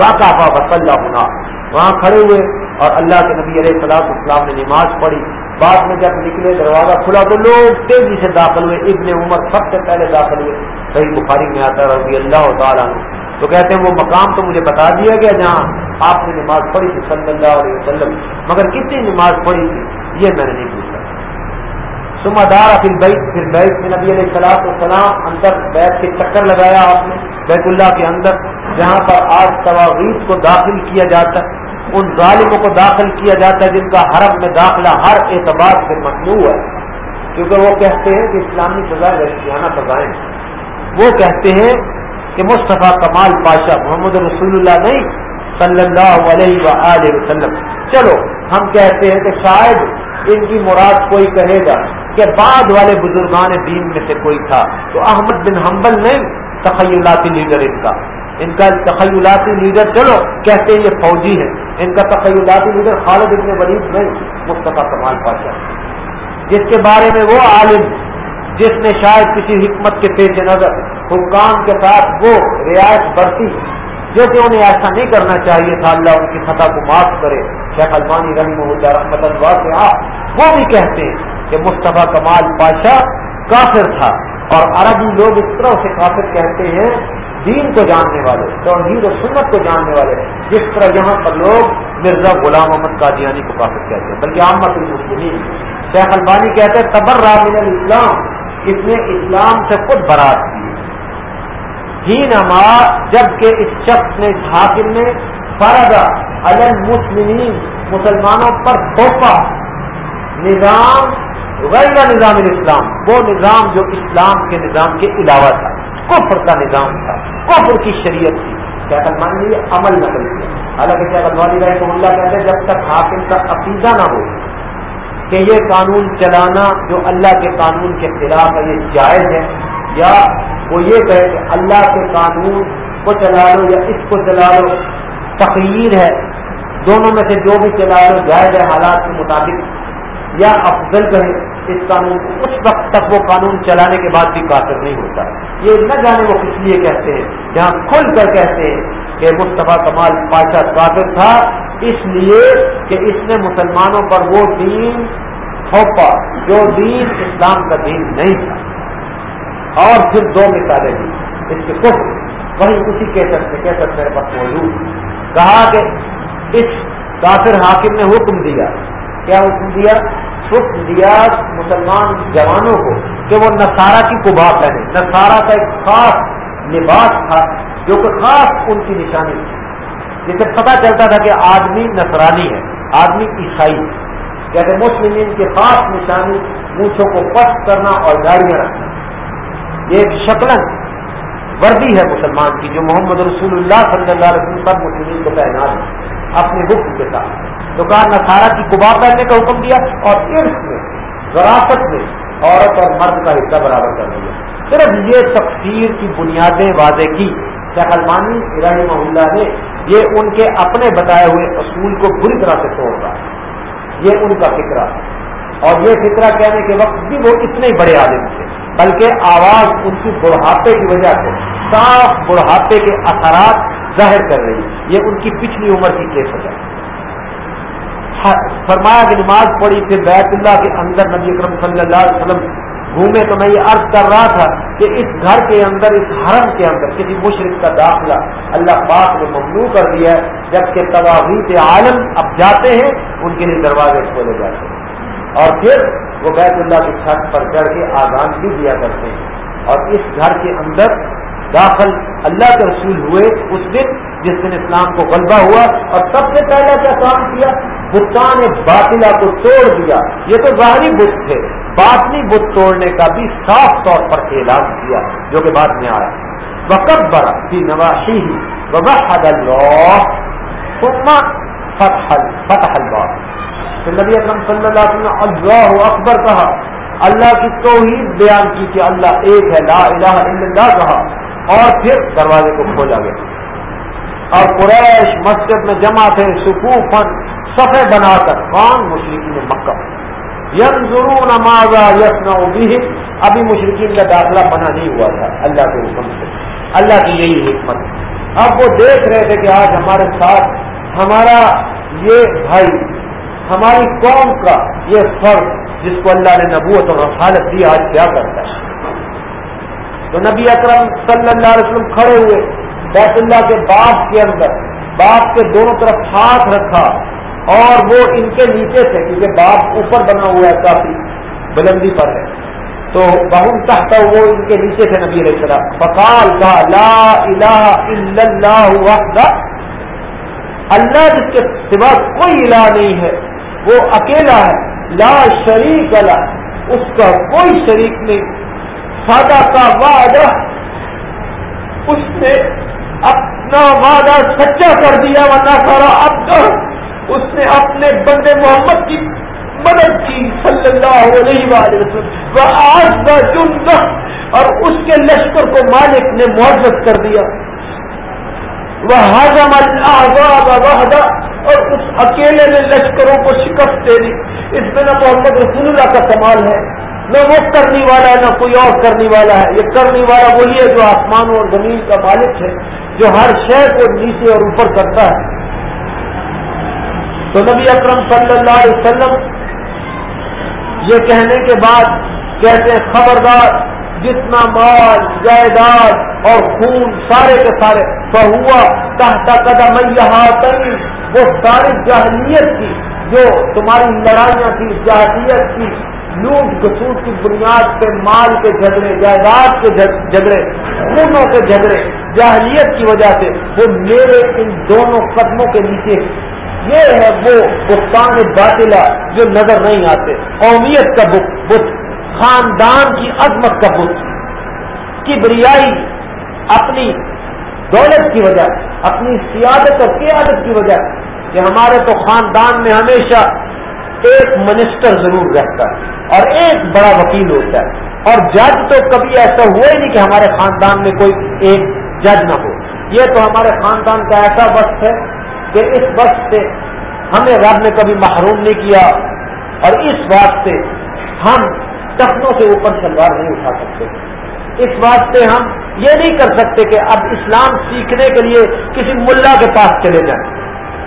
[SPEAKER 1] واقع وصلی اللہ وہاں کھڑے ہوئے اور اللہ کے نبی علیہ السلام اسلام نے نماز پڑھی۔ بعد میں جب نکلے، دروازہ کھلا تو لوگ تیزی سے داخل ہوئے۔ ابن عمر سب سے پہلے داخل ہوئے۔ صحیح بخاری میں آتا رضی اللہ تعالیٰ تو کہتے ہیں، وہ مقام تو مجھے بتا دیا گیا، جہاں آپ نے نماز پڑھی تھی، صلی اللہ علیہ وسلم۔ مگر کتنی نماز پڑھی تھی، یہ میں نے نہیں پوچھا۔ سما دار پھر بیت پھر بیت میں نبی علیہ السلام السلام اندر بیت کے چکر لگایا آپ نے، بیت اللہ کے اندر، جہاں پر آج تواغیت کو داخل کیا جاتا ہے۔ ان ظالموں کو داخل کیا جاتا ہے جن کا حرم میں داخلہ ہر اعتبار سے مصنوع ہے۔ کیونکہ وہ کہتے ہیں کہ اسلامی سزائیں رشیانہ سزائیں وہ کہتے ہیں کہ مصطفیٰ کمال پاشا محمد رسول اللہ نہیں، صلی اللہ علیہ و وسلم۔ چلو، ہم کہتے ہیں کہ شاید ان کی مراد کوئی کہے گا کہ بعد والے بزرگان دین میں سے کوئی تھا۔ تو احمد بن حنبل نہیں تخیلاتی لیڈر ان کا۔ ان کا تخیلاتی لیڈر چلو، کہتے ہیں یہ فوجی ہے ان کا تخیلاتی لیڈر خالد ابن ولید نہیں، مصطفیٰ کمال پاشا جس کے بارے میں وہ عالم، جس نے شاید کسی حکمت کے پیش نظر، حکام کے ساتھ وہ رعایت برتی، جو کہ انہیں ایسا نہیں کرنا چاہیے تھا، اللہ ان کی خطا کو معاف کرے۔ شیخ المانی رحمہ اللہ رحمت اللہ سے آپ وہ بھی کہتے ہیں کہ مصطفیٰ کمال پاشا کافر تھا۔ اور عربی لوگ اس طرح سے کافر کہتے ہیں دین کو جاننے والے، توحید و سنت کو جاننے والے، جس طرح یہاں پر لوگ مرزا غلام محمد قادیانی کو کافر کہتے ہیں بلکہ عامت المسلمین شیخ البانی کہتے ہیں تبر رامن الاسلام اس نے اسلام سے خود برات کی۔ ہی نما جبکہ اس شخص نے حاکم نے فرد المسلمین، مسلمانوں پر تھوپا نظام، غیر نظام الاسلام۔ وہ نظام جو اسلام کے نظام کے علاوہ تھا۔ کفر کا نظام تھا، کفر کی شریعت تھی۔ کیا مان لیے عمل نقل کیا۔ حالانکہ کیا والی رہے اللہ کہتے ہیں، جب تک حاکم کا عقیدہ نہ ہو کہ یہ قانون چلانا جو اللہ کے قانون کے خلاف ہے، یہ جائز ہے، یا وہ یہ کہے کہ اللہ کے قانون کو چلا لو یا اس کو چلا لو تقریر ہے۔ دونوں میں سے جو بھی چلا لو، جائز ہے، حالات کے مطابق یا افضل کہیں اس قانون کو، اس وقت تک وہ قانون چلانے کے بعد بھی کافر نہیں ہوتا۔ یہ نہ جانے وہ کس لیے کہتے ہیں، جہاں کھل کر کہتے ہیں کہ مصطفیٰ کمال پاشا کافر تھا، اس لیے کہ اس نے مسلمانوں پر وہ دین تھوپا جو دین اسلام کا دین نہیں تھا۔ اور پھر دو مثالیں دی۔ اس کے خود وہی اسی کیسٹ میں کیسٹ میرے پاس موجود۔ کہا کہ اس کافر حاکم نے حکم دیا۔ کیا حکم دیا؟ حکم دیا مسلمان جوانوں کو کہ وہ نسارا کی کبا پہنے نسارا کا ایک خاص لباس تھا جو کہ خاص ان کی نشانی تھی۔ جسے پتا چلتا تھا کہ آدمی نسرانی ہے، آدمی عیسائی ہے۔ کہتے مسلم کی خاص نشانی مونچھوں کو پس کرنا اور گاڑیاں رکھنا۔ یہ ایک شکلن وردی ہے مسلمان کی جو محمد رسول اللہ صلی اللہ علیہ وسلم سب مسلمین کو پہنا ہے، اپنے حکم کے ساتھ۔ دکان نسارا کی کبا پہننے کا حکم دیا اور عرف میں وراثت میں عورت اور مرد کا حصہ برابر کر دیا۔ صرف یہ تفسیر کی بنیادیں واضح کی۔ شیخ المانی رحمہ اللہ نے یہ ان کے اپنے بتائے ہوئے اصول کو بری طرح سے توڑ رہا یہ ان کا فکرہ۔ اور یہ فکرہ کہنے کے وقت بھی وہ اتنے بڑے عالم تھے، بلکہ آواز ان کی بڑھاپے کی وجہ سے، صاف بڑھاپے کے اثرات ظاہر کر رہی۔ ہے یہ ان کی پچھلی عمر کی کیفت ہے۔ فرمایا کہ نماز پڑھی، پھر بیت اللہ کے اندر نبی اکرم صلی اللہ علیہ وسلم گھومے تو میں یہ عرض کر رہا تھا کہ اس گھر کے اندر، اس حرم کے اندر کسی مشرق کا داخلہ اللہ پاک نے ممنوع کر دیا ہے، جبکہ تواویت عالم اب جاتے ہیں، ان کے لیے دروازے کھولے جاتے ہیں۔ اور پھر وہ بیت اللہ کی چھت پر چڑھ کے آزان بھی دیا کرتے ہیں۔ اور اس گھر کے اندر داخل اللہ کے رسول ہوئے اس دن، جس دن اسلام کو غلبہ ہوا اور سب سے پہلا کیا کام کیا؟ بتان باطلا کو توڑ دیا۔ یہ تو ظاہری بت تھے۔ باطنی بت توڑنے کا بھی صاف طور پر اعلان کیا جو کہ بعد میں آیا۔ وقت برا کی نواشی ہی وحد اللہ فتح فتح اللہ پھر نبی اکرم صلی اللہ علیہ وسلم اللہ اکبر کہا۔ اللہ کی توحید بیان کی کہ اللہ ایک ہے، لا الہ الا اللہ کہا۔ اور پھر دروازے کو کھولا گیا۔ اور قریش مسجد میں جمع تھے سکوفن صفے بنا کر کون مشرقین مکہ۔ یم ضرور نمازا یسن ابھی مشرقین کا داخلہ بنا نہیں ہوا تھا۔ اللہ کے حکم سے۔ اللہ کی یہی حکمت۔ اب وہ دیکھ رہے تھے کہ آج ہمارے ساتھ ہمارا یہ بھائی، ہماری قوم کا یہ فرض جس کو اللہ نے نبوت اور رفالت دی، آج کیا کرتا ہے؟ تو نبی اکرم صلی اللہ علیہ وسلم کھڑے ہوئے بیت اللہ کے باپ کے اندر باپ کے دونوں طرف ہاتھ رکھا۔ اور وہ ان کے نیچے تھے کیونکہ باپ اوپر بنا ہوا ہے کافی، بلندی پر ہے۔ تو بہن تحت، وہ ان کے نیچے تھے نبی علیہ السلام۔ فقال کا لا الہ الا اللہ وحدہ۔ اللہ جس کے سوا کوئی الہ نہیں ہے، وہ اکیلا ہے۔ لا شریک اللہ اس کا کوئی شریک نہیں۔ سادہ کا وعدہ، اس نے اپنا وعدہ سچا کر دیا۔ ورنہ سارا اب اس نے اپنے بندے محمد کی مدد کی صلی اللہ علیہ وآلہ وسلم۔ وہ آج اور اس کے لشکر کو مالک نے معذت کر دیا۔ وہ ہزم وحدہ اور اس اکیلے نے لشکروں کو شکست دے دی۔ اس میں نہ محمد رسول اللہ کا کمال ہے، نہ وہ کرنے والا ہے، نہ کوئی اور کرنے والا ہے۔ یہ کرنے والا وہی ہے جو آسمان اور زمین کا مالک ہے، جو ہر شہر کو نیچے اور اوپر کرتا ہے۔ تو نبی اکرم صلی اللہ علیہ وسلم یہ کہنے کے بعد کہتے ہیں، خبردار، جتنا مال، جائیداد اور خون سارے کے سارے تو ہوا کہتا قدم تری وہ ساری جہلیت کی، جو تمہاری لڑائیاں تھی جہلیت کی، لوٹ گسوٹ کی بنیاد پہ مال کے جھگڑے، جائیداد کے جھگڑے، خونوں کے جھگڑے، جاہلیت کی وجہ سے وہ میرے ان دونوں قدموں کے نیچے یہ ہے وہ بستان باطلا جو نظر نہیں آتے۔ قومیت کا بت خاندان کی عظمت کا بت۔ کی بریائی اپنی دولت کی وجہ، اپنی سیادت اور قیادت کی وجہ کہ ہمارے تو خاندان میں ہمیشہ ایک منسٹر ضرور رہتا ہے اور ایک بڑا وکیل ہوتا ہے۔ اور جج تو کبھی ایسا ہوا ہی نہیں کہ ہمارے خاندان میں کوئی ایک جج نہ ہو۔ یہ تو ہمارے خاندان کا ایسا وقت ہے کہ اس وقت سے ہمیں رب نے کبھی محروم نہیں کیا اور اس بات سے ہم ٹخنوں سے اوپر سلوار نہیں اٹھا سکتے۔ اس بات سے ہم یہ نہیں کر سکتے کہ اب اسلام سیکھنے کے لیے کسی ملا کے پاس چلے جائیں۔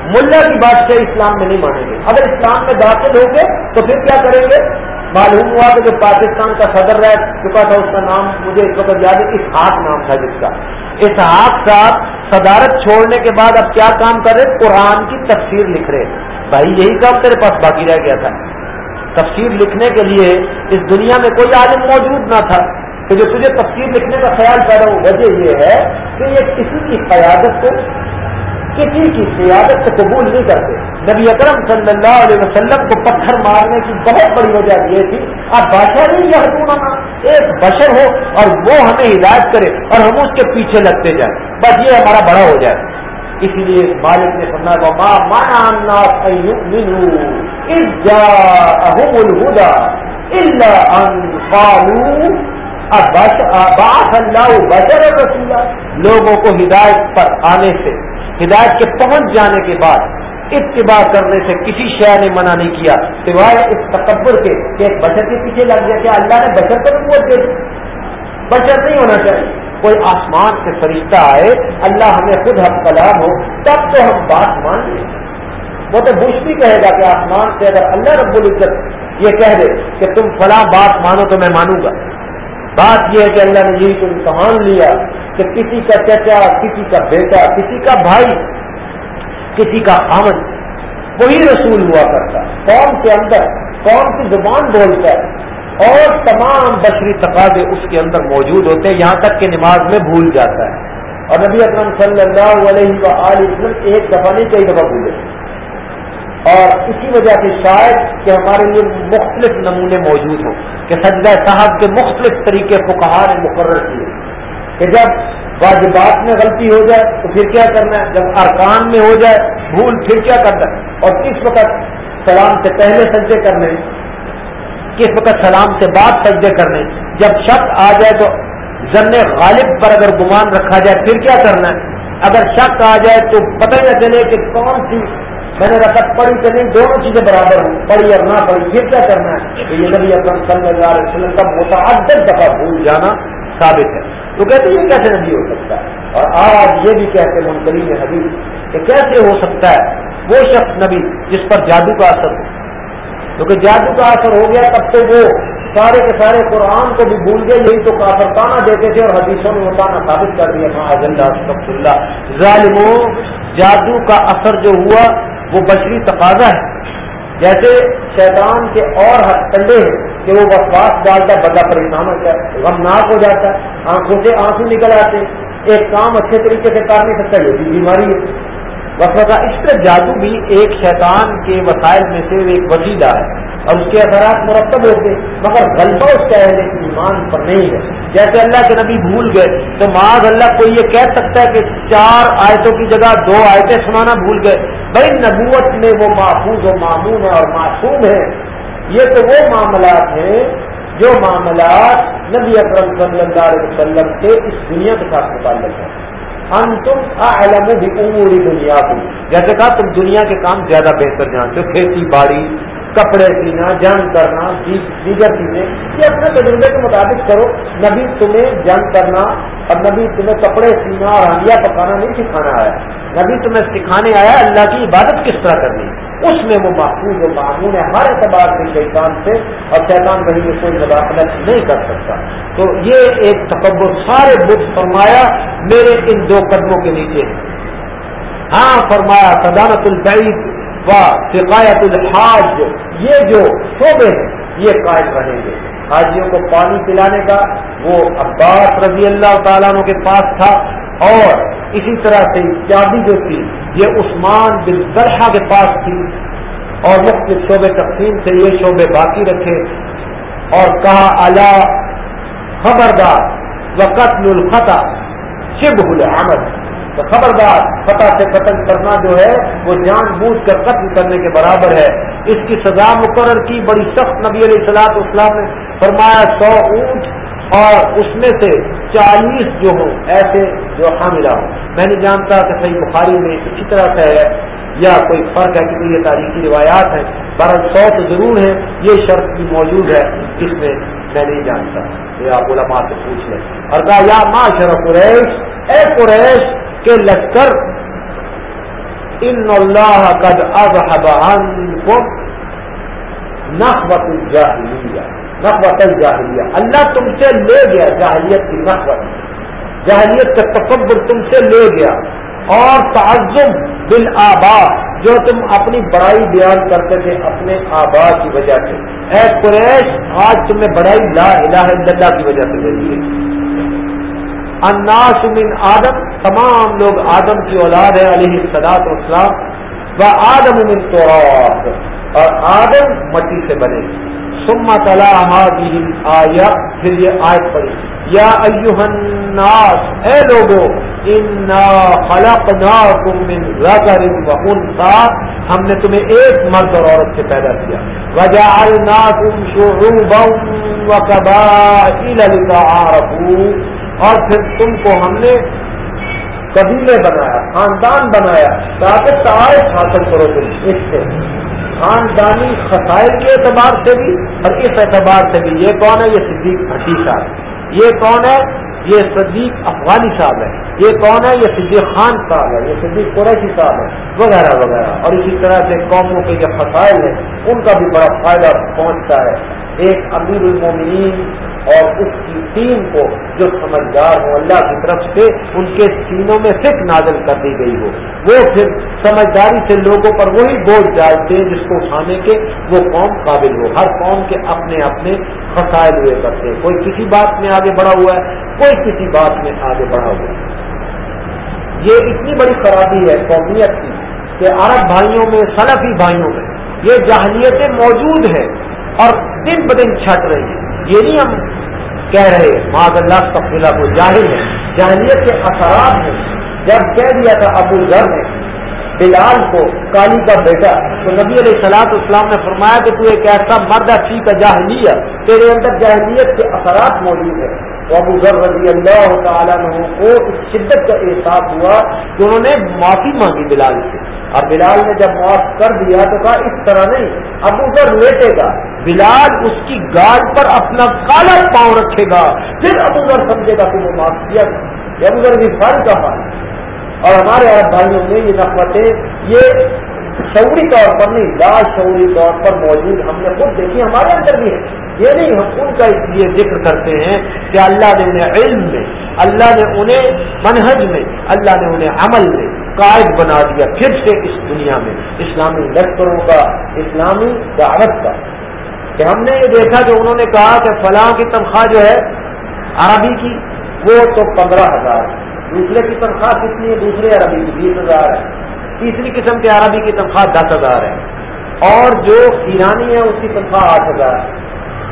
[SPEAKER 1] ملا کی بات سے اسلام میں نہیں مانیں گے۔ اگر اسلام میں داخل ہوں گے تو پھر کیا کریں گے؟ معلوم ہوا کہ جو پاکستان کا صدر رہ چکا تھا، اس کا نام مجھے اس وقت یاد ہے، اسحاق نام تھا جس کا۔ اسحاق صاحب صدارت چھوڑنے کے بعد اب کیا کام کر رہے؟ قرآن کی تفسیر لکھ رہے۔ بھائی، یہی کام تیرے پاس باقی رہ گیا تھا۔ تفسیر لکھنے کے لیے اس دنیا میں کوئی عالم موجود نہ تھا۔ کہ جو تجھے تفسیر لکھنے کا خیال پیدا ہو وجہ یہ ہے کہ یہ کسی کی قیادت کو کسی کی سیادت کو قبول نہیں کرتے۔ نبی اکرم صلی اللہ علیہ وسلم کو پتھر مارنے کی بہت بڑی وجہ یہ تھی، آپ بادشاہ نہیں یہ ایک بشر ہو اور وہ ہمیں ہدایت کرے اور ہم اس کے پیچھے لگتے جائیں۔ بس یہ ہمارا بڑا ہو جائے۔ اسی لیے مالک نے سننا ماں مانا بشر رسول لوگوں کو ہدایت پر آنے سے ہدایت کے پہنچ جانے کے بعد اتباع کرنے سے کسی شہر نے منع نہیں کیا، سوائے اس تکبر کے کہ ایک بچر کے پیچھے لگ گیا کہ اللہ نے بچر کو بھی دے بچر نہیں ہونا چاہیے۔ کوئی آسمان سے فرشتہ آئے، اللہ ہمیں خود ہم کلام ہو، تب تو ہم بات مان لیں۔ وہ تو بش بھی کہے گا کہ آسمان سے اگر اللہ رب العزت یہ کہہ دے کہ تم فلاں بات مانو تو میں مانوں گا۔ بات یہ ہے کہ اللہ نے یہی تم کمان لیا کہ کسی کا چچا، کسی کا بیٹا، کسی کا بھائی، کسی کا آمد، وہی رسول ہوا کرتا۔ قوم کے اندر، قوم کی زبان بولتا ہے۔ اور تمام بشری تقاضے اس کے اندر موجود ہوتے ہیں۔ یہاں تک کہ نماز میں بھول جاتا ہے۔ اور نبی اکرم صلی اللہ علیہ وسلم ایک دفعہ نہیں، کئی دفعہ بھولے۔ اور اسی وجہ سے شاید کہ ہمارے لیے مختلف نمونے موجود ہوں کہ سجدہ صاحب کے مختلف طریقے کو نے مقرر کیے کہ جب واجبات میں غلطی ہو جائے تو پھر کیا کرنا ہے؟ جب ارکان میں ہو جائے بھول پھر کیا کرنا ہے؟ اور کس وقت سلام سے پہلے سجدے کرنے کس وقت سلام سے بعد سجدے کرنے جب شک آ جائے تو ضن غالب پر اگر گمان رکھا جائے پھر کیا کرنا ہے؟ اگر شک آ جائے تو پتہ نہ چلے کہ کون سی میں نے رقط پڑھی کہ نہیں، دونوں چیزیں برابر ہوں۔ پڑھی اور نہ پڑھی، پھر کیا کرنا ہے؟ کہ یہ نبی اکرم صلی اللہ علیہ وسلم کا متعدد دفعہ بھول جانا ثابت ہے۔ تو کہتے یہ کیسے نبی ہو سکتا؟ ہے اور آج یہ بھی کہتے منتری میں حدیث، کہ کیسے ہو سکتا ہے وہ شخص نبی جس پر جادو کا اثر ہو؟ کیونکہ جادو کا اثر ہو گیا تب تو وہ سارے کے سارے قرآن کو بھی بھول گئے، یہی تو کافرتانہ دیتے تھے اور حدیثوں میں ہوتا ثابت کر دیا تھا اللہ ظالموں، جادو کا اثر جو ہوا وہ بشری تقاضا ہے۔ جیسے شیطان کے اور حد کنڈے ہیں کہ وہ وسواس ڈالتا ہے، بندہ پریشان ہوتا ہے، غمناک ہو جاتا ہے، آنکھوں سے آنسو نکل آتے ایک کام اچھے طریقے سے کر نہیں سکتا، یہ بھی بیماری ہے۔ وسوسا اس کا جادو بھی ایک شیطان کے وسائل میں سے ایک وسیلہ ہے اور اس کے اثرات مرتب ہوتے مگر غلبہ اس کا اہل ایمان پر نہیں ہے۔ جیسے اللہ کے نبی بھول گئے، تو معاذ اللہ کوئی یہ کہہ سکتا ہے کہ چار آیتوں کی جگہ دو آیتیں سنانا بھول گئے۔ بھائی نبوت میں وہ محفوظ و معمون ہے اور معصوم ہے یہ تو وہ معاملات ہیں جو معاملات نبی اکرم صلی اللہ علیہ وسلم کے اس دنیا کے ساتھ متعلق ہیں۔ ان تم علم بھی اموری دنیا کو جیسے کہا تم دنیا کے کام زیادہ بہتر جانتے ہو، کھیتی باڑی کپڑے سینا، جنگ کرنا دیگر چیزیں۔ یہ اپنے تجربے کے مطابق کرو۔ نبی تمہیں جنگ کرنا اور نبی تمہیں کپڑے سینا اور ہانڈیا پکانا نہیں سکھانا آیا۔ نبی تمہیں سکھانے آیا اللہ کی عبادت کس طرح کرنی۔ اس میں وہ محفوظ و معمول ہے۔ ہر اعتبار سے شیطان سے اور شیطان کہیں میں کوئی مداخلت نہیں کر سکتا۔ تو یہ ایک تکبر سارے بدھ فرمایا، میرے ان دو قدموں کے نیچے۔ ہاں فرمایا صدانت البعید۔ شکایت الحاج، یہ جو شعبے ہیں، یہ قائم رہیں گے۔ حاجیوں کو پانی پلانے کا وہ عباس رضی اللہ تعالیٰ کے پاس تھا۔ اور اسی طرح سے چابی جو تھی، یہ عثمان بن طلحہ کے پاس تھی۔ اور مختلف شعبے تقسیم سے یہ شعبے باقی رکھے۔ اور کہا اللہ خبردار وقت الخطا شب الحمد تو خبردار فتح سے قتل کرنا جو ہے، وہ جان بوجھ کر قتل کرنے کے برابر ہے۔ اس کی سزا مقرر کی بڑی سخت نبی علیہ السلاط اسلام نے فرمایا، سو اونٹ اور اس میں سے چالیس جو ہوں، ایسے جو حاملہ ہوں۔ میں نہیں جانتا کہ صحیح بخاری میں اسی طرح سے ہے یا کوئی فرق ہے کہ یہ تاریخی روایات ہیں۔ بارہ سو تو ضرور ہے یہ شرط بھی موجود ہے اس میں میں نہیں جانتا۔ یہ آپ علماء سے پوچھ لیں۔ اور کہا، یا ماں شرف قریش، اے قریش کہ لشکر ان اللہ قد اذهب عنكم نخوت الجاہلیہ نخوت الجاہلیہ اللہ تم سے لے گیا جاہلیت کی نخوت جاہلیت کا تکبر تم سے لے گیا۔ اور تعظم بالآبا جو تم اپنی بڑائی بیان کرتے تھے، اپنے آبا کی وجہ سے۔ اے قریش، آج تمہیں بڑائی لا الہ الا اللہ کی وجہ سے ملی ہے۔ الناس من آدم، تمام لوگ آدم کی اولاد ہے، علیہ صلاح اسلام و آدم من تو اور آدم مٹی سے بنے۔ سما تلا آیا پھر یہ آیت پڑی یا الناس، اے لوگو، انا خلقناکم من ذکر و انثى، ہم نے تمہیں ایک مرد اور عورت سے پیدا کیا۔ وجعلناکم شعوبا وقبائل لتعارفوا۔ اور پھر تم کو ہم نے قبیلے بنایا، خاندان بنایا۔ تاکہ تعارف حاصل کرو تم اس سے۔ خاندانی خسائل کے اعتبار سے بھی اور اس اعتبار سے بھی۔ یہ کون ہے؟ یہ صدیق بھٹی صاحب۔ یہ کون ہے؟ یہ صدیق افغانی صاحب ہے یہ کون ہے؟ یہ صدیق خان صاحب ہے یہ صدیق قریشی صاحب ہے وغیرہ وغیرہ۔ اور اسی طرح سے قوموں کے جو خسائل ہیں، ان کا بھی بڑا فائدہ پہنچتا ہے۔ ایک امیر المومنین اور اس کی ٹیم کو جو سمجھدار ہو اللہ کی طرف سے ان کے سینوں میں فکر نازل کر دی گئی ہو۔ وہ پھر سمجھداری سے لوگوں پر وہی بوجھ ڈالتے ہیں جس کو اٹھانے کے وہ قوم قابل ہو۔ ہر قوم کے اپنے اپنے فسائل ہوئے کرتے ہیں۔ کوئی کسی بات میں آگے بڑھا ہوا ہے، کوئی کسی بات میں آگے بڑھا ہوا ہے۔ یہ اتنی بڑی خرابی ہے قومیت کی کہ عرب بھائیوں میں، سلفی بھائیوں میں یہ جاہلیتیں موجود ہیں اور دن بدن چھٹ رہی ہیں۔ یہ نہیں ہم کہہ رہے معذ اللہ تفیلہ کو جاہل ہے جاہلیت کے اثرات ہیں۔ جب کہہ دیا تھا ابو ذر نے، بلال کو، کالی کا بیٹا، تو نبی علیہ سلاط اسلام نے فرمایا کہ تو ایک ایسا مرد اچھی کا جاہلیت تیرے اندر جاہلیت کے اثرات موجود ہیں۔ ابو ذر رضی اللہ تعالیٰ کو اس شدت کا احساس ہوا کہ انہوں نے معافی مانگی بلال سے۔ اور بلال نے جب معاف کر دیا تو کہا، اس طرح نہیں ابو ذر لیٹے گا۔ بلال اس کی گاڑ پر اپنا کالا پاؤں رکھے گا، پھر ابو ذر سمجھے گا کہ وہ معاف کیا۔ ابو ذر بھی فل کا حال۔ اور ہمارے عرب بھائیوں میں یہ نفرتیں یہ شعوری طور پر نہیں لا شعوری طور پر موجود ہم نے خود دیکھی، ہمارے اندر بھی ہے۔ یہ نہیں، ہم ان کا اس لیے ذکر کرتے ہیں کہ اللہ نے انہیں علم میں، اللہ نے انہیں منہج میں، اللہ نے انہیں عمل میں قائد بنا دیا پھر سے اس دنیا میں، اسلامی لشکروں کا، اسلامی دعوت کا۔ کہ ہم نے یہ دیکھا کہ انہوں نے کہا کہ فلاں کی تنخواہ جو ہے، عربی کی، وہ تو پندرہ ہزار۔ دوسرے کی تنخواہ کتنی ہے؟ دوسرے عربی کی بیس ہزار ہے۔ تیسری قسم کے عربی کی تنخواہ دس ہزار ہے۔ اور جو ایرانی ہے، اس کی تنخواہ آٹھ ہزار ہے۔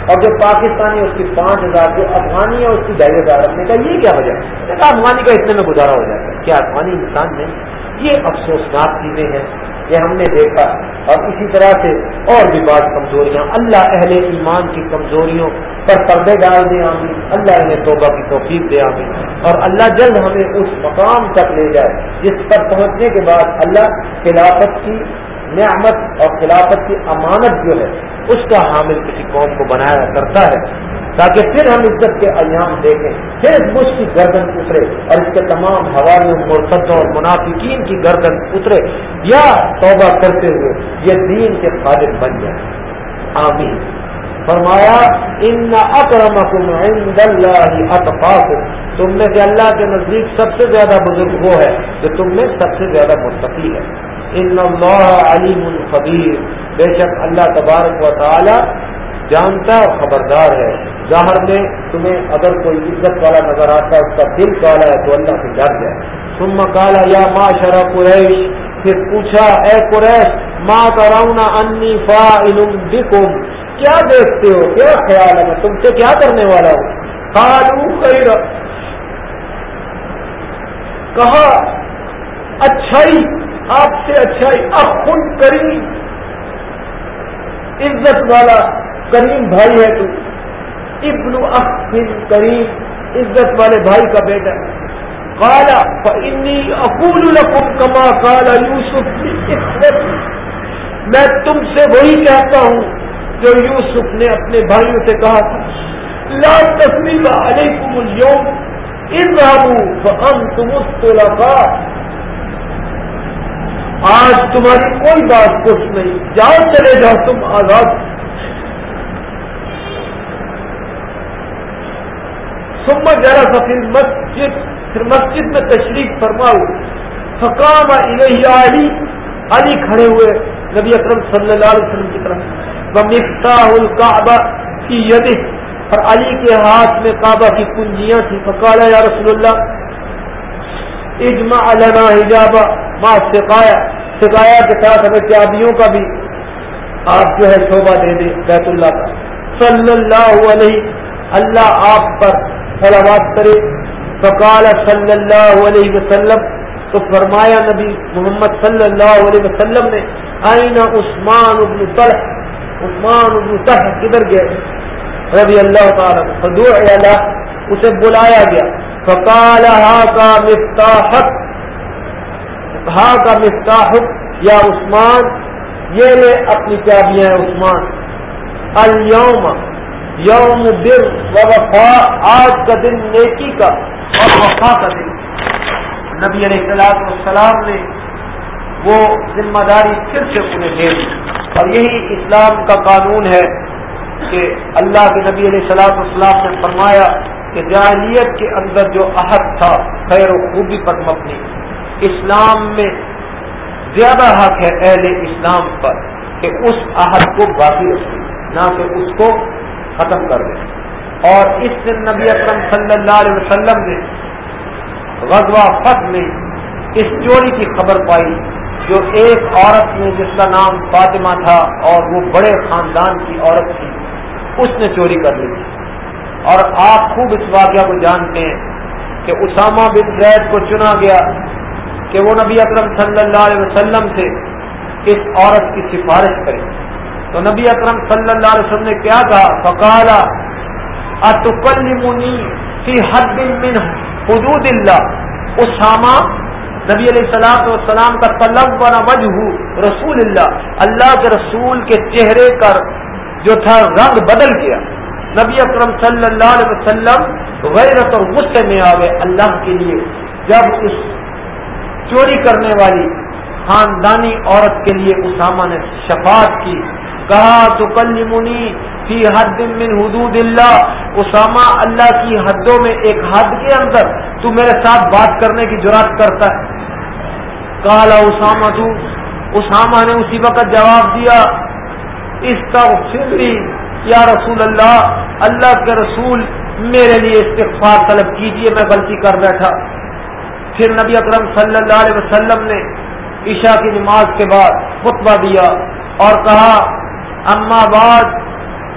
[SPEAKER 1] اور جو پاکستانی ہے اس کی پانچ ہزار، جو افغانی ہے اس کی ڈھائی ہزار نے کہا یہ کیا وجہ ہے؟ افغانی کا اتنے میں گزارا ہو جاتا ہے۔ کیا افغانی انسان نہیں یہ افسوسناک چیزیں ہیں یہ ہم نے دیکھا۔ اور اسی طرح سے اور بھی بات کمزوریاں۔ اللہ اہل ایمان کی کمزوریوں پر پردے ڈال دے، آمین۔ اللہ انہیں توبہ کی توفیق دے، آمین۔ اور اللہ جلد ہمیں اس مقام تک لے جائے جس پر پہنچنے کے بعد اللہ خلافت کی نعمت اور خلافت کی امانت جو ہے، اس کا حامل کسی قوم کو بنایا کرتا ہے۔ تاکہ پھر ہم عزت کے ایام دیکھیں۔ پھر اس بش کی گردن اترے اور اس کے تمام ہوائی مرتدوں اور منافقین کی گردن اترے۔ یا توبہ کرتے ہوئے یہ دین کے خالد بن جائے۔ آمین۔ فرمایا ان اکرمکم عند اللہ اتقاکم تم میں سے اللہ کے نزدیک سب سے زیادہ بزرگ وہ ہے جو تم میں سب سے زیادہ متقی ہے۔ ان اللہ علیم الخبیر بے شک اللہ تبارک و تعالی جانتا اور خبردار ہے۔ ظاہر میں تمہیں اگر کوئی عزت والا نظر آتا ہے، اس کا دل کالا ہے تو اللہ سے ڈر جائے۔ تم کالا یا ماں شرح قریش پھر پوچھا، اے قریش ماں کرونا انی فا علم کیا دیکھتے ہو؟ کیا خیال ہے؟ میں تم سے کیا کرنے والا ہوں؟ کالو خیر۔ کہا، اچھائی، آپ سے اچھائی۔ اب خود کریم۔ عزت والا کریم بھائی ہے تو۔ ابن اخن کریم۔ عزت والے بھائی کا بیٹا کالا اقول لکم کما کالا یوسف میں تم سے وہی کہتا ہوں۔ جو یوسف نے اپنے بھائیوں سے کہا تھا، لا تصویر علیکم اليوم اذهبوا فانتم آج تمہاری کوئی بات کچھ نہیں، جاؤ چلے جاؤ تم آزاد۔ سما ذرا سا مسجد پھر مسجد میں تشریف فرماؤ۔ فقام علی علی کھڑے ہوئے نبی اکرم صلی اللہ علیہ وسلم کی طرف۔ وہ القعبہ کی یدی اور علی کے ہاتھ میں کعبہ کی کنجیاں تھیں۔ فقال یا رسول اللہ اجماع لنا حجابا۔ ما سقایا سقایا کے ساتھ ہمیں چابیوں کا بھی آپ جو ہے شعبہ دے دیں بیت اللہ کا۔ صلی اللہ علیہ اللہ آپ پر صلوات کرے۔ فقال صلی اللہ علیہ وسلم۔ تو فرمایا نبی محمد صلی اللہ علیہ وسلم نے آئینہ عثمان ابن طلح؟ عثمان ابن طلح کدھر گئے؟ رضی اللہ تعالیٰ فدوع اللہ اسے بلایا گیا. فقال ہا کا مفتاحت ہا کا مفتاحت یا عثمان؟ یہ لے، اپنی چابیاں عثمان. اليوم یوم بر و وفا، آج کا دن نیکی کا اور وفا کا دن. نبی علیہ السلام السلام نے وہ ذمہ داری پھر سے انہیں دے دی۔ اور یہی اسلام کا قانون ہے کہ اللہ کے نبی علیہ السلام السلام نے فرمایا کہ جاہلیت کے اندر جو عہد تھا، خیر و خوبی پر مبنی۔ اسلام میں زیادہ حق ہے اہل اسلام پر کہ اس عہد کو باقی رکھے، نہ کہ اس کو ختم کر دیں اور اس دن نبی اکرم صلی اللہ علیہ وسلم نے غزوہ فت میں اس چوری کی خبر پائی۔ جو ایک عورت نے جس کا نام فاطمہ تھا اور وہ بڑے خاندان کی عورت تھی، اس نے چوری کر لی۔ اور آپ خوب اس واقعہ کو جانتے ہیں کہ اسامہ بن زید کو چنا گیا کہ وہ نبی اکرم صلی اللہ علیہ وسلم سے اس عورت کی سفارش کرے۔ تو نبی اکرم صلی اللہ علیہ وسلم نے کیا کہا؟ فکالا اتکلمنی فی حد من حدود اللہ۔ اسامہ نبی علیہ السلام والسلام کا طلب بنا وجہ رسول اللہ اللہ کے رسول کے چہرے کا جو تھا رنگ بدل گیا۔ نبی اکرم صلی اللہ علیہ وسلم غیرت اور غصے میں آ گئے اللہ کے لیے۔ جب اس چوری کرنے والی خاندانی عورت کے لیے اسامہ نے شفاعت کی، کہا تو کل منی فی حد من حدود اللہ۔ اسامہ، اللہ کی حدوں میں ایک حد کے اندر تو میرے ساتھ بات کرنے کی ضرورت کرتا ہے۔ کالا اسامہ تو، اسامہ نے اسی وقت جواب دیا اس کا یا رسول اللہ اللہ کے رسول میرے لیے استغفار طلب کیجیے، میں غلطی کر بیٹھا۔ پھر نبی اکرم صلی اللہ علیہ وسلم نے عشاء کی نماز کے بعد خطبہ دیا اور کہا، اما بعد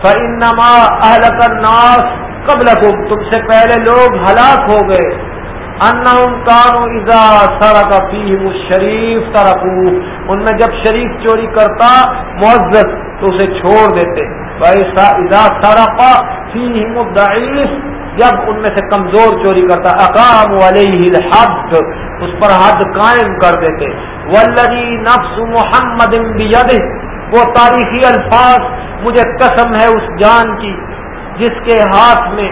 [SPEAKER 1] فانما اهلك الناس قبلكم، تم سے پہلے لوگ ہلاک ہو گئے۔ انہم کانو اذا سرق فیہم الشریف ترکو۔ ان میں جب شریف چوری کرتا معزز تو اسے چھوڑ دیتے۔ ویسا اذا سرق فیہم الضعیف، جب ان میں سے کمزور چوری کرتا۔ اقام علیہ الحد، اس پر حد قائم کر دیتے۔ والذی نفس محمد بیدہ، وہ تاریخی الفاظ، مجھے قسم ہے اس جان کی، جس کے ہاتھ میں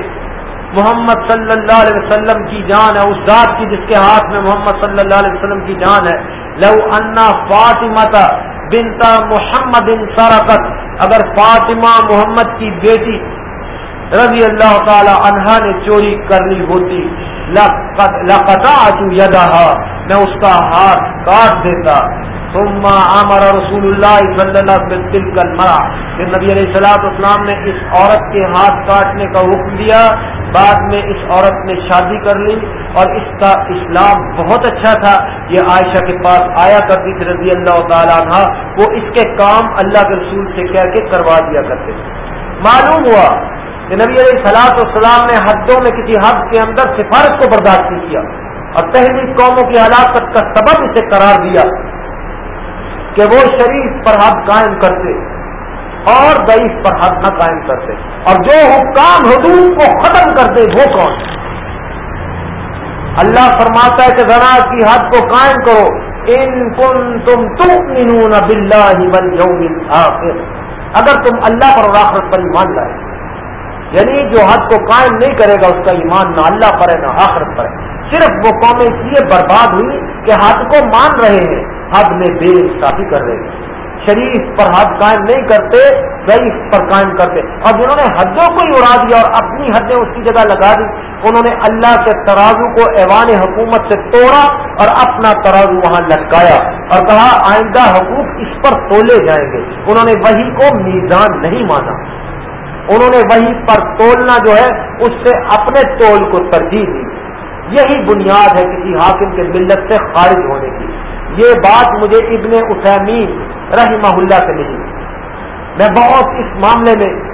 [SPEAKER 1] محمد صلی اللہ علیہ وسلم کی جان ہے، اس ذات کی جس کے ہاتھ میں محمد صلی اللہ علیہ وسلم کی جان ہے۔ لو انا فاطمہ بنتا محمد ان سارکت اگر فاطمہ محمد کی بیٹی رضی اللہ تعالی عنہا نے چوری کرنی ہوتی لقطع یدہ میں اس کا ہاتھ کاٹ دیتا۔ ثم امر رسول اللہ صلی اللہ علیہ وسلم مرا پھر نبی علیہ السلاط اسلام نے اس عورت کے ہاتھ کاٹنے کا حکم دیا، بعد میں اس عورت نے شادی کر لی اور اس کا اسلام بہت اچھا تھا۔ یہ عائشہ کے پاس آیا کرتی تھی رضی اللہ تعالیٰ عنہ، وہ اس کے کام اللہ کے رسول سے کہہ کے کروا دیا کرتے تھے۔ معلوم ہوا کہ نبی علیہ سلاط والسلام نے حدوں میں کسی حد کے اندر سفارش کو برداشت نہیں کیا اور پہلی قوموں کی ہلاکت کا سبب اسے قرار دیا کہ وہ شریف پر حد قائم کرتے۔ اور ضعیف پر حد نہ قائم کرتے اور جو حکام حدود کو ختم کرتے وہ کون؟ اللہ فرماتا ہے کہ ذرا کی حد کو قائم کرو۔ ان کن تم تم بلا آخر اگر تم اللہ پر اور آخرت پر ایمان لائے یعنی جو حد کو قائم نہیں کرے گا، اس کا ایمان نہ اللہ پر ہے، نہ آخرت پر ہے۔ صرف وہ قومیں اس لیے برباد ہوئی کہ حد کو مان رہے ہیں، حد میں بے انصافی کر رہے ہیں۔ شریف پر حد قائم نہیں کرتے، ضعیف پر قائم کرتے۔ اور جنہوں نے حدوں کو ہی اڑا دیا اور اپنی حدیں اس کی جگہ لگا دی، انہوں نے اللہ کے ترازو کو ایوان حکومت سے توڑا اور اپنا ترازو وہاں لٹکایا اور کہا، آئندہ حقوق اس پر تولے جائیں گے۔ انہوں نے وہی کو میزان نہیں مانا۔ انہوں نے وہی پر تولنا جو ہے، اس سے اپنے تول کو ترجیح دی۔ یہی بنیاد ہے کسی حاکم کے ملت سے خارج ہونے کی۔ یہ بات مجھے ابن اسامین رحمہ اللہ سے ملی۔ میں بہت اس معاملے میں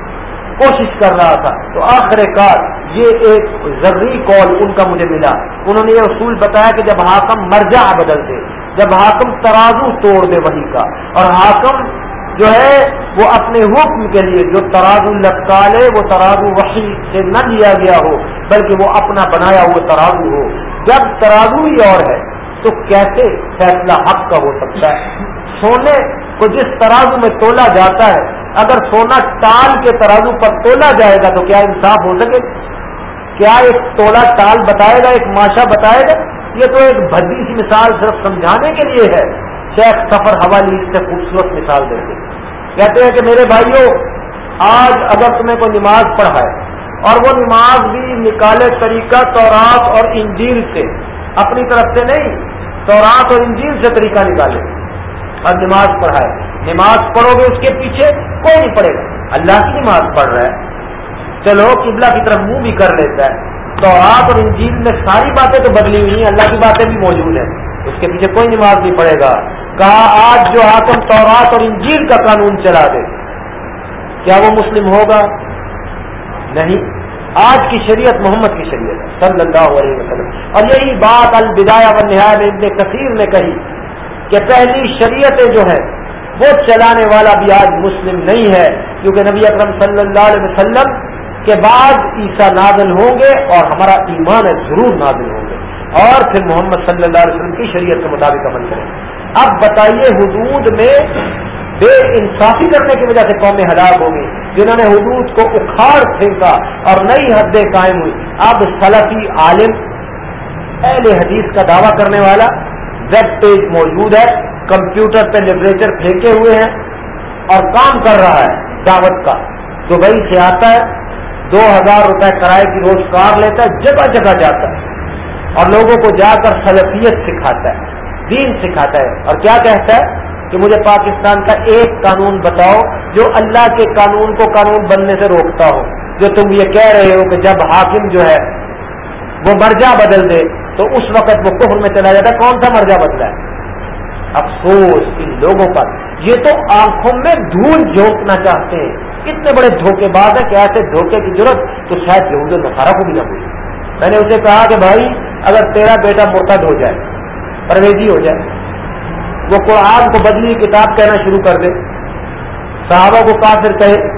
[SPEAKER 1] کوشش کر رہا تھا۔ تو آخر کار یہ ایک ضروری کال ان کا مجھے ملا۔ انہوں نے یہ اصول بتایا کہ جب حاکم مرجع بدل دے، جب حاکم ترازو توڑ دے وہی کا۔ اور حاکم جو ہے، وہ اپنے حکم کے لیے جو ترازو لٹکا لے، وہ ترازو وحی سے نہ لیا گیا ہو، بلکہ وہ اپنا بنایا ہوا ترازو ہو۔ جب ترازو ہی اور ہے تو کیسے فیصلہ حق کا ہو سکتا ہے؟ سونے کو جس ترازو میں تولا جاتا ہے، اگر سونا ٹال کے ترازو پر تولا جائے گا تو کیا انصاف ہو سکے؟ کیا ایک تولا ٹال بتائے گا، ایک ماشا بتائے گا؟ یہ تو ایک بھدی سی مثال صرف سمجھانے کے لیے ہے۔ شیخ سفر حوالی اس سے خوبصورت مثال دیں گے کہتے ہیں کہ میرے بھائیوں، آج اگر تمہیں کوئی نماز پڑھائے اور وہ نماز بھی نکالے طریقہ تورات اور انجیل سے، اپنی طرف سے نہیں تورات اور انجیل سے طریقہ نکالے۔ اور نماز پڑھائے۔ نماز پڑھو گے اس کے پیچھے کوئی نہیں پڑے گا۔ اللہ کی نماز پڑھ رہا ہے۔ چلو، قبلہ کی طرف منہ بھی کر لیتا ہے۔ تورات اور انجیل میں ساری باتیں تو بدلی ہوئی ہیں۔ اللہ کی باتیں بھی موجود ہیں۔ اس کے پیچھے کوئی نماز نہیں پڑے گا۔ کہا، آج جو حاکم تورات اور انجیل کا قانون چلا دے، کیا وہ مسلم ہوگا؟ نہیں۔ آج کی شریعت محمد کی شریعت صلی اللہ علیہ وسلم۔ اور یہی بات البدایا و نہایت ابن کثیر نے کہی کہ پہلی شریعتیں جو ہے وہ چلانے والا بھی آج مسلم نہیں ہے، کیونکہ نبی اکرم صلی اللہ علیہ وسلم کے بعد عیسیٰ نازل ہوں گے اور ہمارا ایمان ہے، ضرور نازل ہوں گے۔ اور پھر محمد صلی اللہ علیہ وسلم کی شریعت کے مطابق عمل کریں۔ گے اب بتائیے حدود میں بے انصافی کرنے کی وجہ سے قومیں ہلاک ہو گئی جنہوں نے حدود کو اکھاڑ پھینکا اور نئی حدیں قائم ہوئی اب سلفی عالم، اہل حدیث کا دعویٰ کرنے والا، ویب پیج موجود ہے، کمپیوٹر پہ لٹریچر پھینکے ہوئے ہیں اور کام کر رہا ہے دعوت کا۔ دبئی سے آتا ہے، دو ہزار روپے کرائے کی روز کار لیتا ہے، جگہ جگہ جاتا ہے اور لوگوں کو جا کر سلفیت سکھاتا ہے، دین سکھاتا ہے۔ اور کیا کہتا ہے؟ کہ مجھے پاکستان کا ایک قانون بتاؤ جو اللہ کے قانون کو قانون بننے سے روکتا ہو۔ جو تم یہ کہہ رہے ہو کہ جب حاکم جو ہے وہ مرجا بدل دے تو اس وقت وہ کفر میں چلا جاتا ہے۔ کون سا مرجا بدلا ہے؟ افسوس ان لوگوں پر۔ یہ تو آنکھوں میں دھول جھونکنا چاہتے ہیں۔ کتنے بڑے دھوکے باز ہے کہ ایسے دھوکے کی ضرورت تو شاید یہود نسارا کو بھی نہ ہوئی میں نے اسے کہا کہ بھائی، اگر تیرا بیٹا مرتد ہو جائے، پرویزی ہو جائے وہ قرآن کو بدلی کتاب کہنا شروع کر دے۔ صحابہ کو کافر کہے،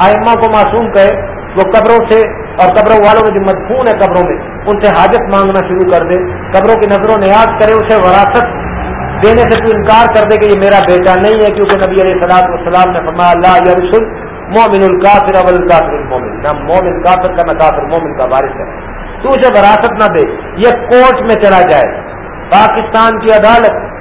[SPEAKER 1] آئمہ کو معصوم کہے، وہ قبروں سے اور قبروں والوں میں جو مدفون ہے قبروں میں، ان سے حاجت مانگنا شروع کر دے۔ قبروں کی نظروں نیاز کرے، اسے وراثت دینے سے تو انکار کر دے کہ یہ میرا بیٹا نہیں ہے، کیونکہ نبی علیہ صلاح والسلام نے فرمایا اللہ یا رسول مومن القافر اول القافر المومن۔ نہ مومن کافر کا، نہ کافر مومن کا وارث ہے۔ تو اسے وراثت نہ دے، یہ کورٹ میں چلا جائے۔ پاکستان کی عدالت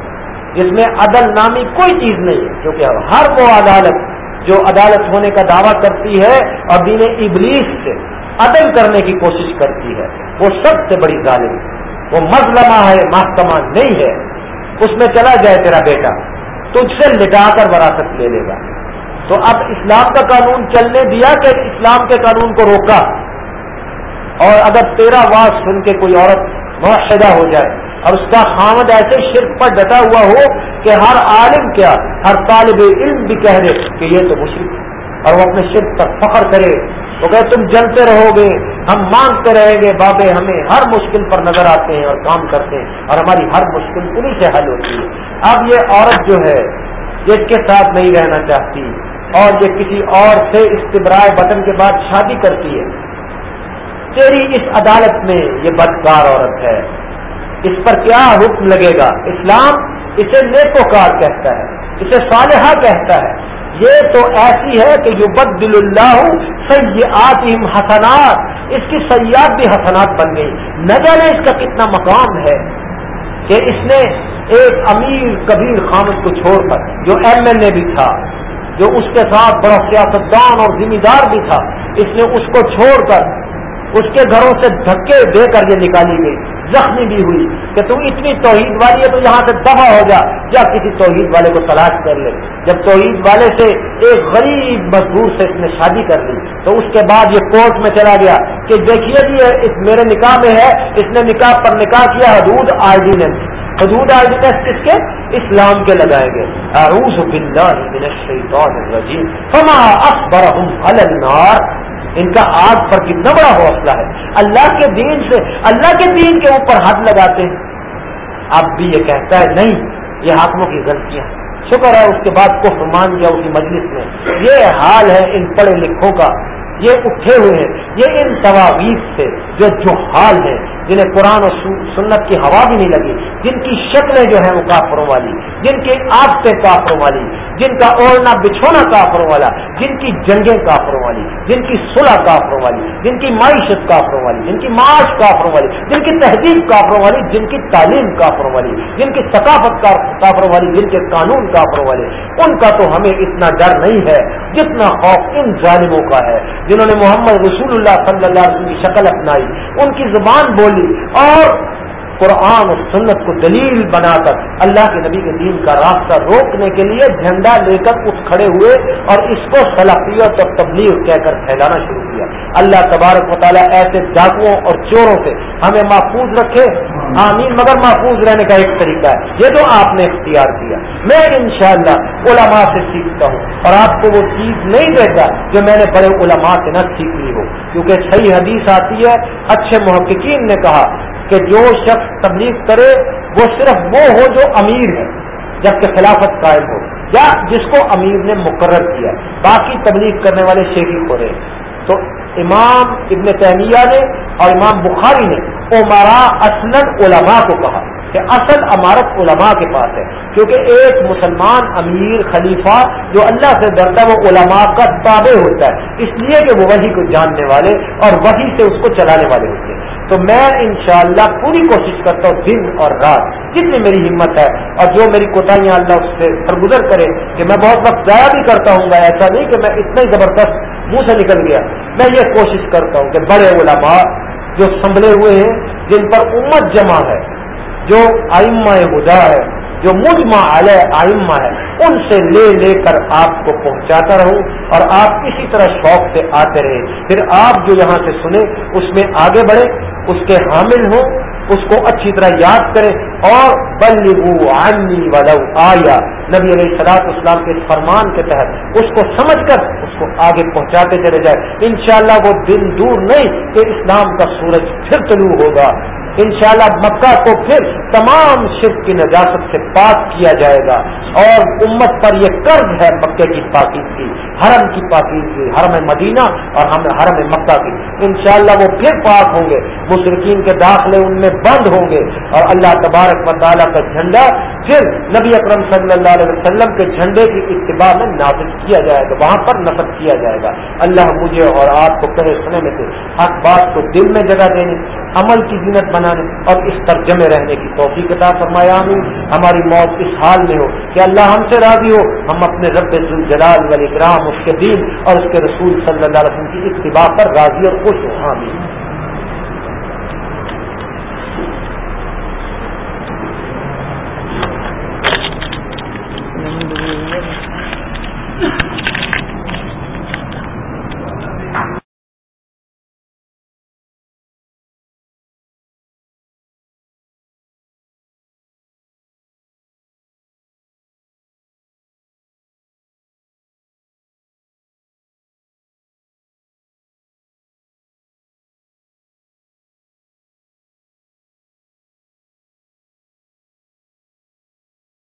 [SPEAKER 1] جس میں عدل نامی کوئی چیز نہیں ہے۔ کیونکہ ہر وہ عدالت جو عدالت ہونے کا دعویٰ کرتی ہے اور دین ابلیس سے عدل کرنے کی کوشش کرتی ہے، وہ سب سے بڑی ظالم وہ مظلمہ ہے، محکمہ نہیں ہے۔ اس میں چلا جائے تیرا بیٹا، تجھ سے لٹا کر وراثت لے لے گا۔ تو اب اسلام کا قانون چلنے دیا کہ اسلام کے قانون کو روکا۔ اور اگر تیرا واس سن کے کوئی عورت معاہدہ ہو جائے اور اس کا خامد ایسے شرک پر ڈٹا ہوا ہو کہ ہر عالم کیا، ہر طالب علم بھی کہہ دے کہ یہ تو مشرق ہے۔ اور وہ اپنے شرک پر فخر کرے تو کہ تم جلتے رہو گے ہم مانگتے رہیں گے، بابے ہمیں ہر مشکل پر نظر آتے ہیں اور کام کرتے ہیں اور ہماری ہر مشکل پوری سے حل ہوتی ہے۔ اب یہ عورت جو ہے اس کے ساتھ نہیں رہنا چاہتی اور یہ کسی اور سے استبرائے بٹن کے بعد شادی کرتی ہے۔ تیری اس عدالت میں یہ بدکار عورت ہے۔ اس پر کیا حکم لگے گا؟ اسلام اسے نیکوکار کہتا ہے، اسے صالحہ کہتا ہے۔ یہ تو ایسی ہے کہ جو بد دل اللہ سیاحت حسنات۔ اس کی سیاحت بھی حسنات بن گئی۔ نہ جانے اس کا کتنا مقام ہے کہ اس نے ایک امیر کبیر خامد کو چھوڑ کر، جو ایم ایل اے بھی تھا، جو اس کے ساتھ بڑا سیاستدان اور ذمہ دار بھی تھا، اس نے اس کو چھوڑ کر، اس کے گھروں سے دھکے دے کر یہ نکالی گئی۔ زخمی بھی ہوئی کہ تم اتنی توحید والی ہے تو یہاں سے دفاع ہو جا۔ یا کسی توحید والے کو تلاش کر لے۔ جب توحید والے سے ایک غریب مزدور سے اس نے شادی کر لی، تو اس کے بعد یہ کورٹ میں چلا گیا کہ دیکھیے جی اس میرے نکاح میں ہے، اس نے نکاح پر نکاح کیا، حدود آرڈیننس حدود آرڈیننس کس کے اسلام کے لگائے گئے۔ اعوذ باللہ من الشیطان الرجیم۔ فما اخبرهم علی النار۔ ان کا آگ پر کتنا بڑا حوصلہ ہے۔ اللہ کے دین سے، اللہ کے دین کے اوپر ہاتھ لگاتے ہیں۔ اب بھی یہ کہتا ہے، نہیں، یہ حاکموں کی غلطیاں۔ شکر ہے، اس کے بعد کو مان گیا اسی مجلس میں۔ یہ حال ہے ان پڑھے لکھوں کا۔ یہ اٹھے ہوئے ہیں۔ یہ ان تواویز سے جو جو حال ہے جنہیں قرآن و سنت کی ہوا بھی نہیں لگی، جن کی شکلیں جو ہیں وہ کافروں والی، جن کی آپتے کافروں والی، جن کا اوڑھنا بچھونا کافروں والا، جن کی جنگیں کافروں والی، جن کی صلح کافروں والی، جن کی معیشت کافروں والی، جن کی معاش کافروں والی، جن کی تہذیب کافروں والی، جن کی تعلیم کافروں والی، جن کی ثقافت کافروں والی، جن کے قانون کافروں والے۔ ان کا تو ہمیں اتنا ڈر نہیں ہے جتنا خوف ان ظالموں کا ہے، جنہوں نے محمد رسول اللہ صلی اللہ علیہ وسلم کی شکل اپنائی۔ ان کی زبان بولی اور قرآن اور سنت کو دلیل بنا کر اللہ کے نبی کے دین کا راستہ روکنے کے لیے جھنڈا لے کر اٹھ کھڑے ہوئے اور اس کو صلاحیت اور تبلیغ کہہ کر پھیلانا شروع کیا۔ اللہ تبارک و تعالیٰ ایسے ڈاکوؤں اور چوروں سے ہمیں محفوظ رکھے۔ آمین۔ مگر محفوظ رہنے کا ایک طریقہ ہے۔ یہ تو آپ نے اختیار کیا، میں انشاءاللہ علماء سے سیکھتا ہوں اور آپ کو وہ چیز نہیں دیتا جو میں نے بڑے علماء سے نہ سیکھ لی ہو۔ کیونکہ صحیح حدیث آتی ہے۔ اچھے محققین نے کہا کہ جو شخص تبلیغ کرے وہ صرف وہ ہو جو امیر ہے، جبکہ خلافت قائم ہو، یا جس کو امیر نے مقرر کیا، باقی تبلیغ کرنے والے شیخی ہو رہے تو امام ابن تیمیہ نے اور امام بخاری نے عمرا اسلم علماء کو کہا کہ اصل امارت علماء کے پاس ہے، کیونکہ ایک مسلمان امیر خلیفہ جو اللہ سے ڈرتا وہ علماء کا تابع ہوتا ہے۔ اس لیے کہ وہ وہی کو جاننے والے اور وہی سے اس کو چلانے والے ہوتے ہیں۔ تو میں انشاءاللہ پوری کوشش کرتا ہوں دن اور رات جتنی میری ہمت ہے اور جو میری کوتاہیاں اللہ اس سے سرگزر کرے کہ میں بہت وقت ضائع بھی کرتا ہوں گا، ایسا نہیں کہ میں اتنا ہی زبردست منہ سے نکل گیا۔ میں یہ کوشش کرتا ہوں کہ بڑے علماء جو سنبھلے ہوئے ہیں، جن پر امت جمع ہے، جو آئمہ ہدا ہے جو مجمع علیہ آئمہ ہے ان سے لے لے کر آپ کو پہنچاتا رہوں اور آپ اسی طرح شوق سے آتے رہے پھر آپ جو یہاں سے سنیں، اس میں آگے بڑھے اس کے حامل ہوں، اس کو اچھی طرح یاد کرے اور بلبو عنی ولو آیا۔ نبی علیہ سلاط اسلام کے فرمان کے تحت اس کو سمجھ کر اس کو آگے پہنچاتے چلے جائے انشاءاللہ وہ دن دور نہیں کہ اسلام کا سورج پھر طلوع ہوگا۔ انشاءاللہ مکہ کو پھر تمام شرک کی نجاست سے پاک کیا جائے گا اور امت پر یہ قرض ہے مکے کی پاکیزگی حرم کی پاکیزگی حرم مدینہ اور ہم حرم مکہ کی۔ انشاءاللہ وہ پھر پاک ہوں گے مشرقین کے داخلے ان میں بند ہوں گے اور اللہ تبارک مطالعہ کا جھنڈا پھر نبی اکرم صلی اللہ علیہ وسلم کے جھنڈے کی اتباع میں نافذ کیا جائے گا، وہاں پر نصب کیا جائے گا۔ اللہ مجھے اور آپ کو کہے سنے میں سے حق بات کو دل میں جگہ دینے، عمل کی زینت بنانے اور اس پر جمے رہنے کی توفیق عطا فرمایا ہماری موت اس حال میں ہو کہ اللہ ہم سے راضی ہو۔ ہم اپنے رب الجلال ولی اکرام اس کے دین اور اس کے رسول صلی اللہ علیہ وسلم کی اتباع پر راضی اور خوش ہوں۔ آمین۔